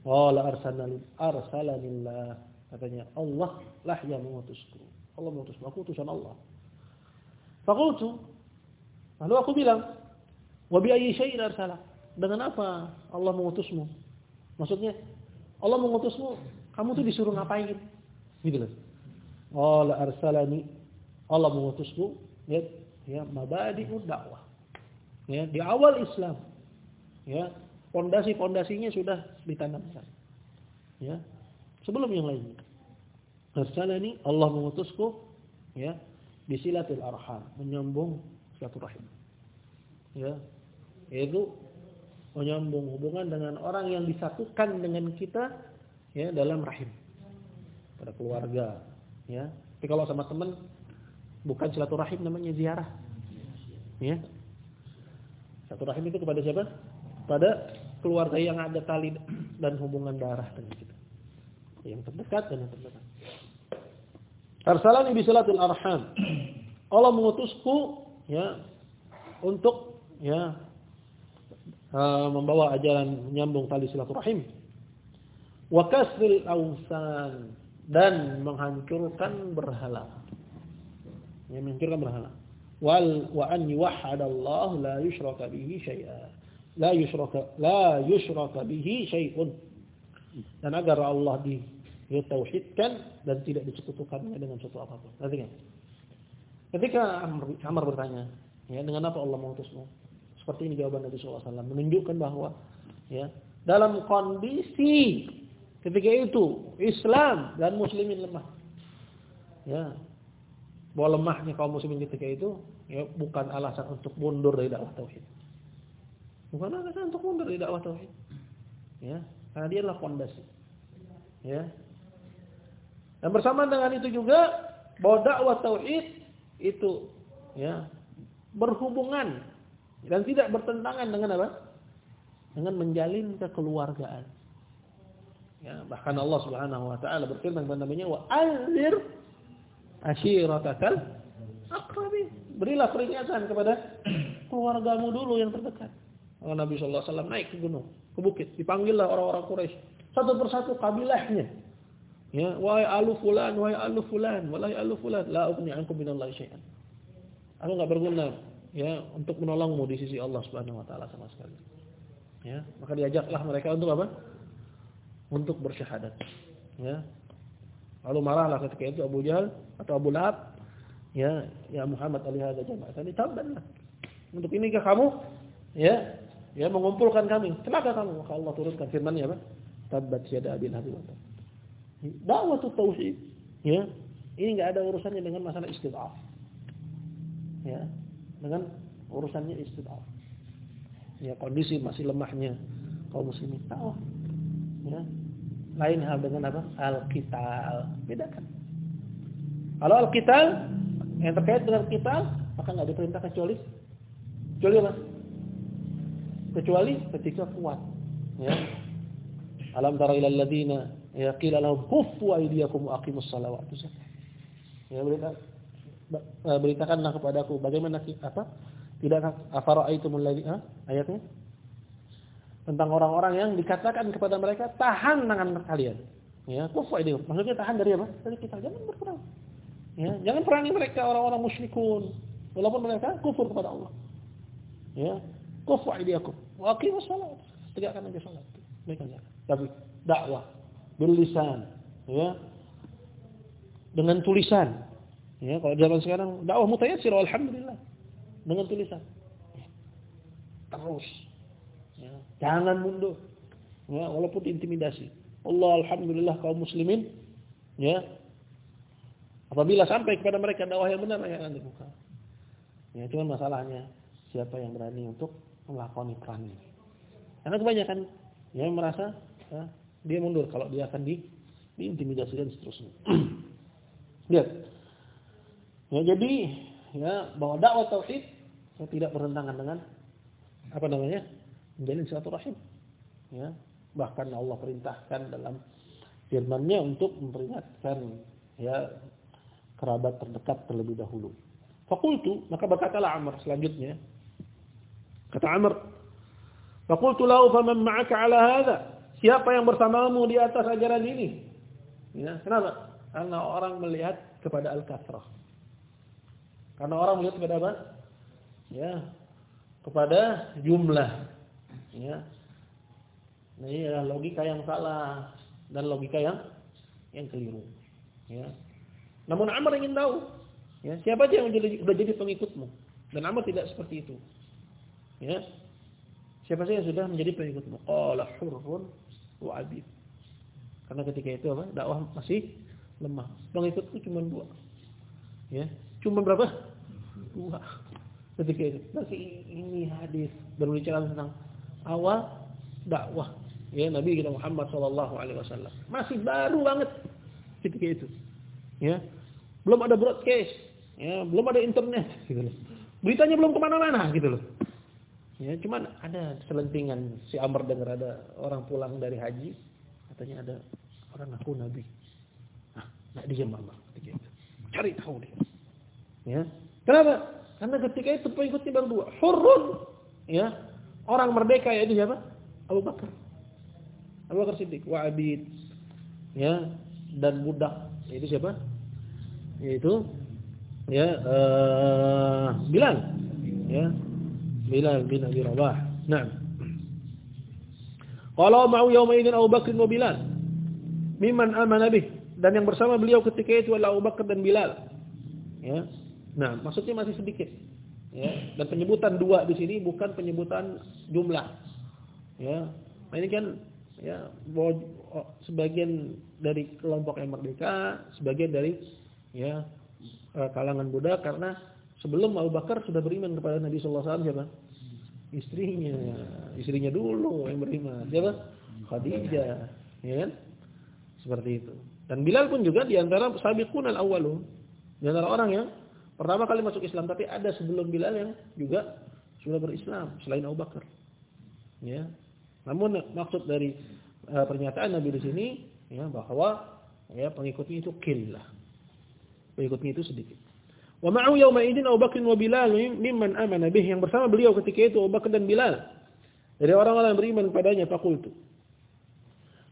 Qala arsalani arsalanillah. Katanya Allah lah yang mengutusku. Allah mengutusku. Aku utusan Allah. Faqultu Lalu aku bilang, "Wa bi ayyi arsala?" Dengan apa Allah mengutusmu? Maksudnya Allah mengutusmu, kamu tuh disuruh ngapain? Gitu loh. Allah arsalani, Allah mengutusku, ya, ya mabadi'ud dakwah. Ya, di awal Islam. Ya, pondasi-pondasinya sudah ditanamkan. Ya. Sebelum yang lainnya. Arsalani, Allah mengutusku, ya, bisilatil arham, menyambung silaturahim. Ya. Yaitu menyambung hubungan dengan orang yang disatukan dengan kita ya dalam rahim. Pada keluarga ya. Tapi kalau sama teman bukan silaturahim namanya ziarah. Ya. Silaturahim itu kepada siapa? Pada keluarga yang ada tali dan hubungan darah dengan kita. Yang terdekat dan yang terdekat Arsalani bisilatul arham. Allah mengutusku ya untuk ya Uh, membawa ajaran menyambung tali silaturahim. Wa kasril awsan dan menghancurkan berhala. Ya menghancurkan berhala. Wal wa an yuwahhadallahu la yushraka bihi syai'a. La yushraka la yushraka bihi syai'un. Dan agar Allah di ya, tauhidkan dan tidak disekutukannya dengan sesuatu apa pun. Perhatikan. Ketika Amr bertanya, ya dengan apa Allah mengutusmu? Seperti ini jawaban Nabi SAW. Menunjukkan bahwa ya dalam kondisi ketika itu Islam dan Muslimin lemah. Ya, bahwa lemahnya kaum muslimin ketika itu ya bukan alasan untuk mundur dari dakwah tauhid. Bukan alasan untuk mundur dari dakwah tauhid. Ya, karena dia adalah fondasi. Ya. Dan bersama dengan itu juga bahwa dakwah tauhid itu ya berhubungan dan tidak bertentangan dengan apa? Dengan menjalin kekeluargaan. Ya, bahkan Allah Subhanahu wa taala berfirman kepada Nabi-Nya wa anzir ashiratakal. Berilah peringatan kepada keluargamu dulu yang terdekat. Allah Nabi sallallahu alaihi wasallam naik ke gunung, ke bukit, dipanggillah orang-orang Quraisy. Satu persatu kabilahnya. Ya, wahai alu fulan, wahai alu fulan, wahai alu fulan, la ughni ankum minallahi syai'an. Aku enggak berguna ya untuk menolongmu di sisi Allah Subhanahu wa taala sama sekali. Ya, maka diajaklah mereka untuk apa? Untuk bersyahadat. Ya. Lalu marahlah ketika itu Abu Jahal atau Abu Lahab, ya, ya Muhammad ali hadza jamaah. Tadi tabbanlah. Untuk inikah kamu ya, ya mengumpulkan kami. Kenapa kamu? Maka Allah turunkan firman-Nya apa? Tabbat yada abil wa Dakwah tauhid, ya. Ini enggak ada urusannya dengan masalah istid'af. Ya, dengan urusannya istidaf. Ya kondisi masih lemahnya kaum muslimin tahu. Ya. Lain hal dengan apa? Al-qital. Bedakan. Kalau al-qital yang terkait dengan qital, maka enggak diperintah kecuali kecuali apa? Kecuali ketika kuat. Ya. Alam tara ilal ladina ya qila lahum kuffu aydiyakum wa aqimus salawat. Ya berita eh, beritakanlah kepadaku bagaimana apa? Tidakkah afara'aitumul ladzi ayatnya? Tentang orang-orang yang dikatakan kepada mereka tahan tangan kalian. Ya, kufu itu. Maksudnya tahan dari apa? Dari kita jangan berperang. Ya, jangan perangi mereka orang-orang musyrikun walaupun mereka kufur kepada Allah. Ya, kufu idiakum. Wa aqimus shalat. Tegakkan aja salat. Mereka. Tapi dakwah bil lisan, ya. Dengan tulisan. Ya, kalau zaman sekarang dakwah mutayassir alhamdulillah dengan tulisan. Terus. Ya, jangan mundur. Ya, walaupun intimidasi. Allah alhamdulillah kaum muslimin ya. Apabila sampai kepada mereka dakwah yang benar yang akan dibuka. Ya, cuma masalahnya siapa yang berani untuk melakoni perang ini. Karena kebanyakan yang merasa ya, dia mundur kalau dia akan di diintimidasi dan seterusnya. Lihat. Ya, jadi ya bahwa dakwah tauhid saya tidak bertentangan dengan apa namanya? menjalin silaturahim. Ya, bahkan Allah perintahkan dalam firman-Nya untuk memperingatkan ya kerabat terdekat terlebih dahulu. Fakultu, maka berkatalah Amr selanjutnya. Kata Amr, Fakultu lahu faman ma'aka ala hadha? Siapa yang bersamamu di atas ajaran ini? Ya, kenapa? Karena orang melihat kepada al-kathrah. Karena orang melihat kepada apa? ya kepada jumlah. Ya. Nah ini adalah logika yang salah dan logika yang yang keliru. Ya. Namun Amr ingin tahu ya siapa aja yang sudah jadi pengikutmu? Dan Amr tidak seperti itu. Ya. Siapa saja yang sudah menjadi pengikutmu? Qala hurrun wa karena ketika itu apa dakwah masih lemah pengikutku cuma dua ya cuma berapa dua ketika itu. Masih ini hadis berbicara tentang awal dakwah ya Nabi kita Muhammad sallallahu alaihi wasallam. Masih baru banget ketika itu. Ya. Belum ada broadcast, ya, belum ada internet gitu loh. Beritanya belum ke mana mana gitu loh. Ya, cuman ada selentingan si Amr dengar ada orang pulang dari haji, katanya ada orang aku nabi. Nah, enggak diam Amr. Cari tahu dia. Ya. Kenapa? Karena ketika itu pengikutnya baru dua. Hurun. Ya. Orang merdeka yaitu siapa? Abu Bakar. Abu Bakar Siddiq. Wa abid. Ya. Dan budak. Yaitu siapa? Yaitu. Ya. Uh, Bilal. Ya. Bilal bin Abi Rabah. Nah. Kalau mau yaumaidin Abu Bakar wa Bilal. Miman amana bih. Dan yang bersama beliau ketika itu adalah Abu Bakar dan Bilal. Ya. Nah, maksudnya masih sedikit. Ya, dan penyebutan dua di sini bukan penyebutan jumlah. Ya. Nah, ini kan ya oh, sebagian dari kelompok yang merdeka, sebagian dari ya eh, kalangan budak karena sebelum Abu Bakar sudah beriman kepada Nabi sallallahu alaihi wasallam siapa? Istrinya, istrinya dulu yang beriman. Siapa? Khadijah, ya kan? Seperti itu. Dan Bilal pun juga di antara sabiqun al-awwalun. Di antara orang yang Pertama kali masuk Islam, tapi ada sebelum Bilal yang juga sudah berislam selain Abu Bakar. Ya. Namun maksud dari uh, pernyataan Nabi di sini ya bahwa ya pengikutnya itu killah. Pengikutnya itu sedikit. Wa ma'u yawma idin Abu Bakar wa Bilal mimman amana bih yang bersama beliau ketika itu Abu Bakar dan Bilal. Dari orang-orang beriman padanya fakultu.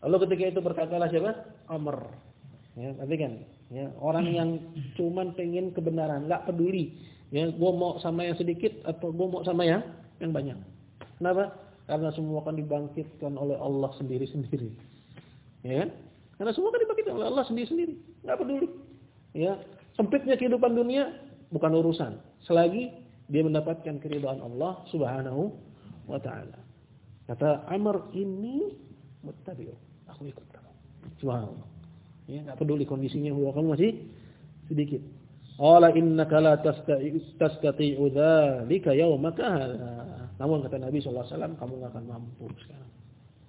Lalu ketika itu berkatalah siapa? Amr. Ya, kan? Ya, orang yang cuman pengen kebenaran, nggak peduli. Ya, gua mau sama yang sedikit atau gua mau sama yang yang banyak. Kenapa? Karena semua akan dibangkitkan oleh Allah sendiri-sendiri. Ya kan? Karena semua akan dibangkitkan oleh Allah sendiri-sendiri. Nggak peduli. Ya, sempitnya kehidupan dunia bukan urusan. Selagi dia mendapatkan keridhaan Allah Subhanahu wa taala. Kata Amr ini muttabi'u. Aku ikut kamu. Subhanallah. Ya, enggak peduli kondisinya bahwa kamu masih sedikit. Qala innaka la tastati'u dzalika yaumaka Namun kata Nabi sallallahu alaihi wasallam kamu enggak akan mampu sekarang.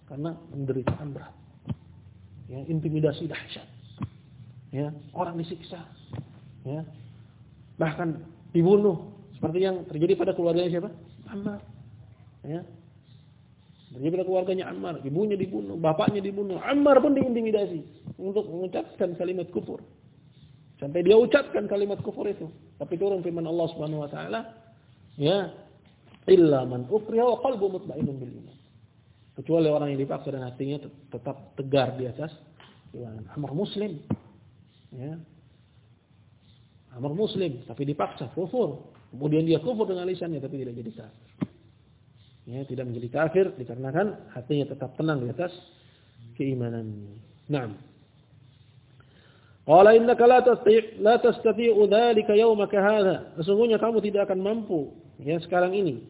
Karena penderitaan berat. Ya, intimidasi dahsyat. Ya, orang disiksa. Ya. Bahkan dibunuh seperti yang terjadi pada keluarganya siapa? Ammar. Ya, jadi pada keluarganya Ammar, ibunya dibunuh, bapaknya dibunuh, Ammar pun diintimidasi untuk mengucapkan kalimat kufur. Sampai dia ucapkan kalimat kufur itu. Tapi turun firman Allah Subhanahu wa taala, ya, illa man ukriha wa qalbu mutmainnun bil iman. Kecuali orang yang dipaksa dan hatinya tetap tegar di atas iman. Amr muslim. Ya. Amr muslim tapi dipaksa kufur. Kemudian dia kufur dengan lisannya tapi tidak jadi kafir. Ya, tidak menjadi kafir dikarenakan hatinya tetap tenang di atas keimanannya. Naam. Qala innaka la tastati' la tastati'u dzalika yawmaka hadha. Sesungguhnya kamu tidak akan mampu ya sekarang ini.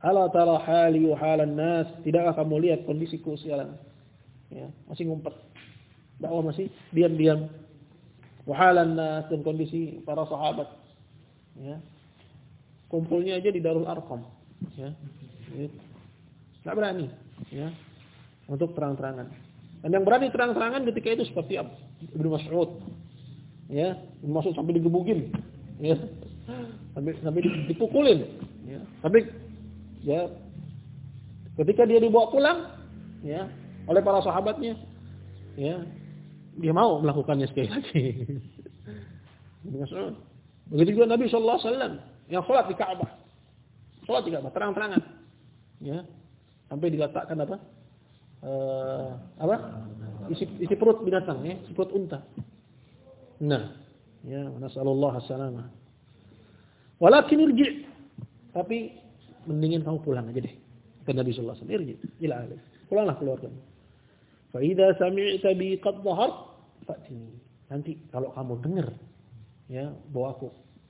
Ala tara hali wa halan nas? Tidakkah kamu lihat kondisiku sekarang? Ya, masih ngumpet. Dakwah masih diam-diam. Wa halan nas dan kondisi para sahabat. Ya. Kumpulnya aja di Darul Arqam, ya. Enggak berani, ya. Untuk terang-terangan. Dan yang berani terang-terangan ketika itu seperti? Ibnu Mas'ud. Ya, Ibnu Mas'ud sampai digebukin. Ya. Sampai sampai dipukulin. Ya. Tapi ya ketika dia dibawa pulang ya oleh para sahabatnya ya dia mau melakukannya sekali lagi. Begitu juga Nabi sallallahu alaihi wasallam yang sholat di Ka'bah. Sholat di Ka'bah terang-terangan. Ya. Sampai diletakkan apa? uh, apa? Isi, isi perut binatang ya, isi perut unta. Nah, ya, nasallallahu salamah. Walakin irji. Tapi mendingin kamu pulang aja deh. Kata Nabi sallallahu alaihi wasallam, irji ila ahli. Pulanglah keluar kamu. Fa idza sami'ta bi qad dhahar fatini. Nanti kalau kamu dengar ya bahwa aku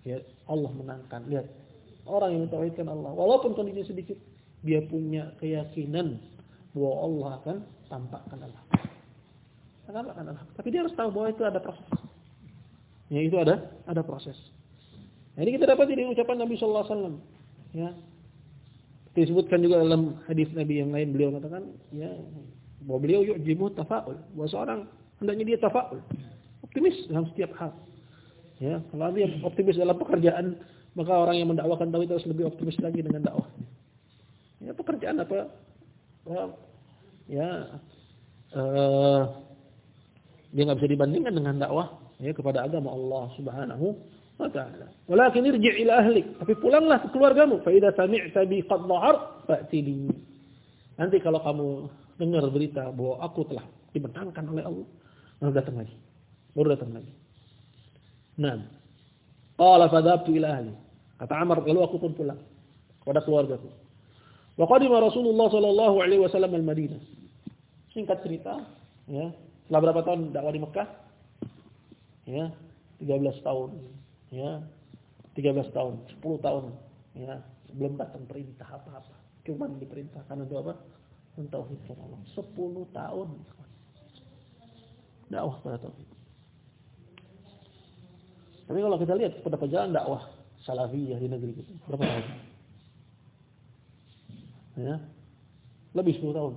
ya Allah menangkan. Lihat orang yang mentauhidkan Allah walaupun kondisinya sedikit dia punya keyakinan bahwa Allah akan tampakkan Allah. Tampakkan Allah. Tapi dia harus tahu bahwa itu ada proses. Ya itu ada ada proses. Nah, ini kita dapat dari ucapan Nabi Sallallahu Alaihi Wasallam. Ya, disebutkan juga dalam hadis Nabi yang lain beliau katakan, ya bahwa beliau yu'jibu tafaul. Bahwa seorang hendaknya dia tafaul, optimis dalam setiap hal. Ya, kalau dia optimis dalam pekerjaan, maka orang yang mendakwakan tauhid harus lebih optimis lagi dengan dakwah. Ya, pekerjaan apa? ya uh, dia nggak bisa dibandingkan dengan dakwah ya kepada agama Allah Subhanahu wa taala. Walakin irji' ila ahlik, tapi pulanglah ke keluargamu. Fa idza sami'ta bi qad dhahar fa'tini. Nanti kalau kamu dengar berita bahwa aku telah dimenangkan oleh Allah, baru datang lagi. Baru datang lagi. Nah, qala fadhabtu ila ahli. Kata Amr, lalu aku pun pulang kepada keluargaku. Wa qadima Rasulullah sallallahu alaihi wasallam al-Madinah. Singkat cerita, ya, setelah berapa tahun dakwah di Mekah? Ya, 13 tahun. Ya. 13 tahun, 10 tahun. Ya, belum datang perintah apa-apa. Cuma diperintahkan untuk apa? Mentauhidkan Allah. 10 tahun. Dakwah pada tauhid. Tapi kalau kita lihat pada perjalanan dakwah salafiyah di negeri kita, berapa tahun? Ya. Lebih 10 tahun.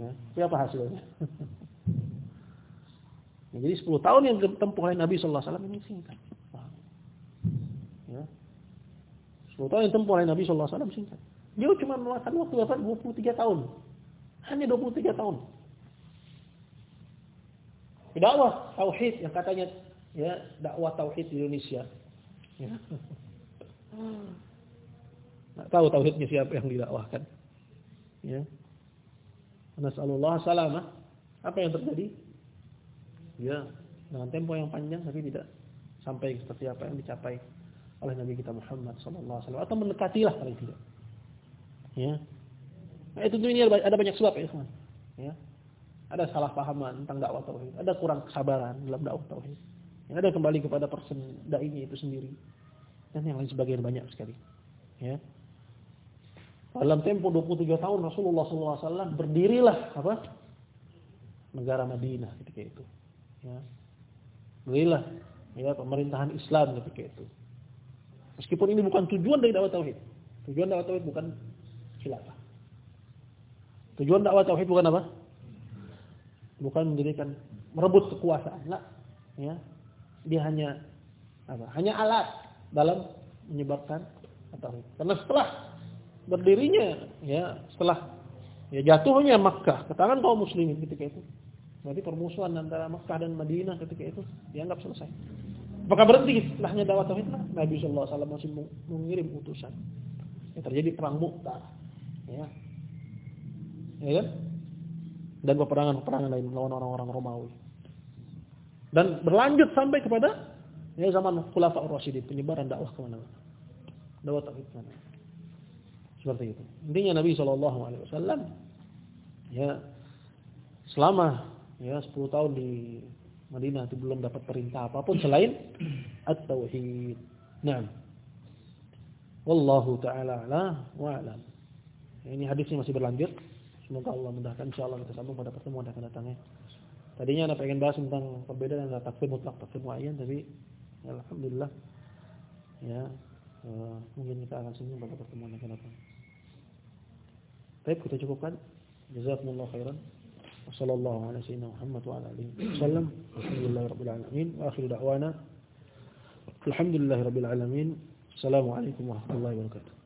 Ya. Tapi apa hasilnya? ya, jadi 10 tahun yang ditempuh oleh Nabi sallallahu alaihi wasallam ini singkat. Ya. 10 tahun yang ditempuh oleh Nabi sallallahu alaihi wasallam singkat. Dia cuma memakan waktu berapa? 23 tahun. Hanya 23 tahun. Dakwah tauhid yang katanya ya dakwah tauhid di Indonesia. Ya. Nggak tahu tauhidnya siapa yang didakwahkan. Ya. Nasallallahu salamah. Apa yang terjadi? Ya, dengan tempo yang panjang tapi tidak sampai seperti apa yang dicapai oleh Nabi kita Muhammad sallallahu alaihi wasallam atau mendekatilah paling tidak. Ya. Nah, itu ini ada banyak sebab ya. Ya. Ada salah pahaman tentang dakwah tauhid, ada kurang kesabaran dalam dakwah tauhid. Yang ada kembali kepada person dai itu sendiri. Dan yang lain sebagian banyak sekali. Ya. Dalam tempo 23 tahun Rasulullah SAW berdirilah apa? Negara Madinah ketika itu. Ya. Berdirilah ya, pemerintahan Islam ketika itu. Meskipun ini bukan tujuan dari dakwah tauhid. Tujuan dakwah tauhid bukan khilafah. Tujuan dakwah tauhid bukan apa? Bukan mendirikan merebut kekuasaan. Enggak. Ya. Dia hanya apa? Hanya alat dalam menyebarkan tauhid. Karena setelah berdirinya ya setelah ya jatuhnya Makkah ke tangan kaum muslimin ketika itu Berarti permusuhan antara Mekah dan Madinah ketika itu dianggap selesai. Apakah berhenti setelahnya dakwah tauhid? Nabi sallallahu alaihi wasallam masih mengirim utusan. Ya, terjadi perang Mu'tah. Ya. Ya kan? Dan peperangan-peperangan lain melawan orang-orang Romawi. Dan berlanjut sampai kepada ya zaman Khulafa Rasyidin, penyebaran dakwah ke mana-mana. Dakwah tauhid mana. Seperti itu. Intinya Nabi wasallam ya selama ya 10 tahun di Madinah itu belum dapat perintah apa pun selain at-tauhid. Nah. Wallahu taala ala. Ini hadisnya masih berlanjut. Semoga Allah mudahkan. InsyaAllah kita sambung pada pertemuan yang akan datangnya. Tadinya anak pengen bahas tentang perbedaan antara takfir mutlak, takfir muayyan, tapi ya, alhamdulillah ya uh, mungkin kita akan sambung pada pertemuan yang akan datang. Baik, kita cukupkan. Jazakumullah khairan. Wassallallahu ala sayyidina Muhammad wa ala alihi wasallam. Alhamdulillahirabbil alamin. Wa akhiru da'wana alhamdulillahirabbil alamin. Assalamualaikum warahmatullahi wabarakatuh.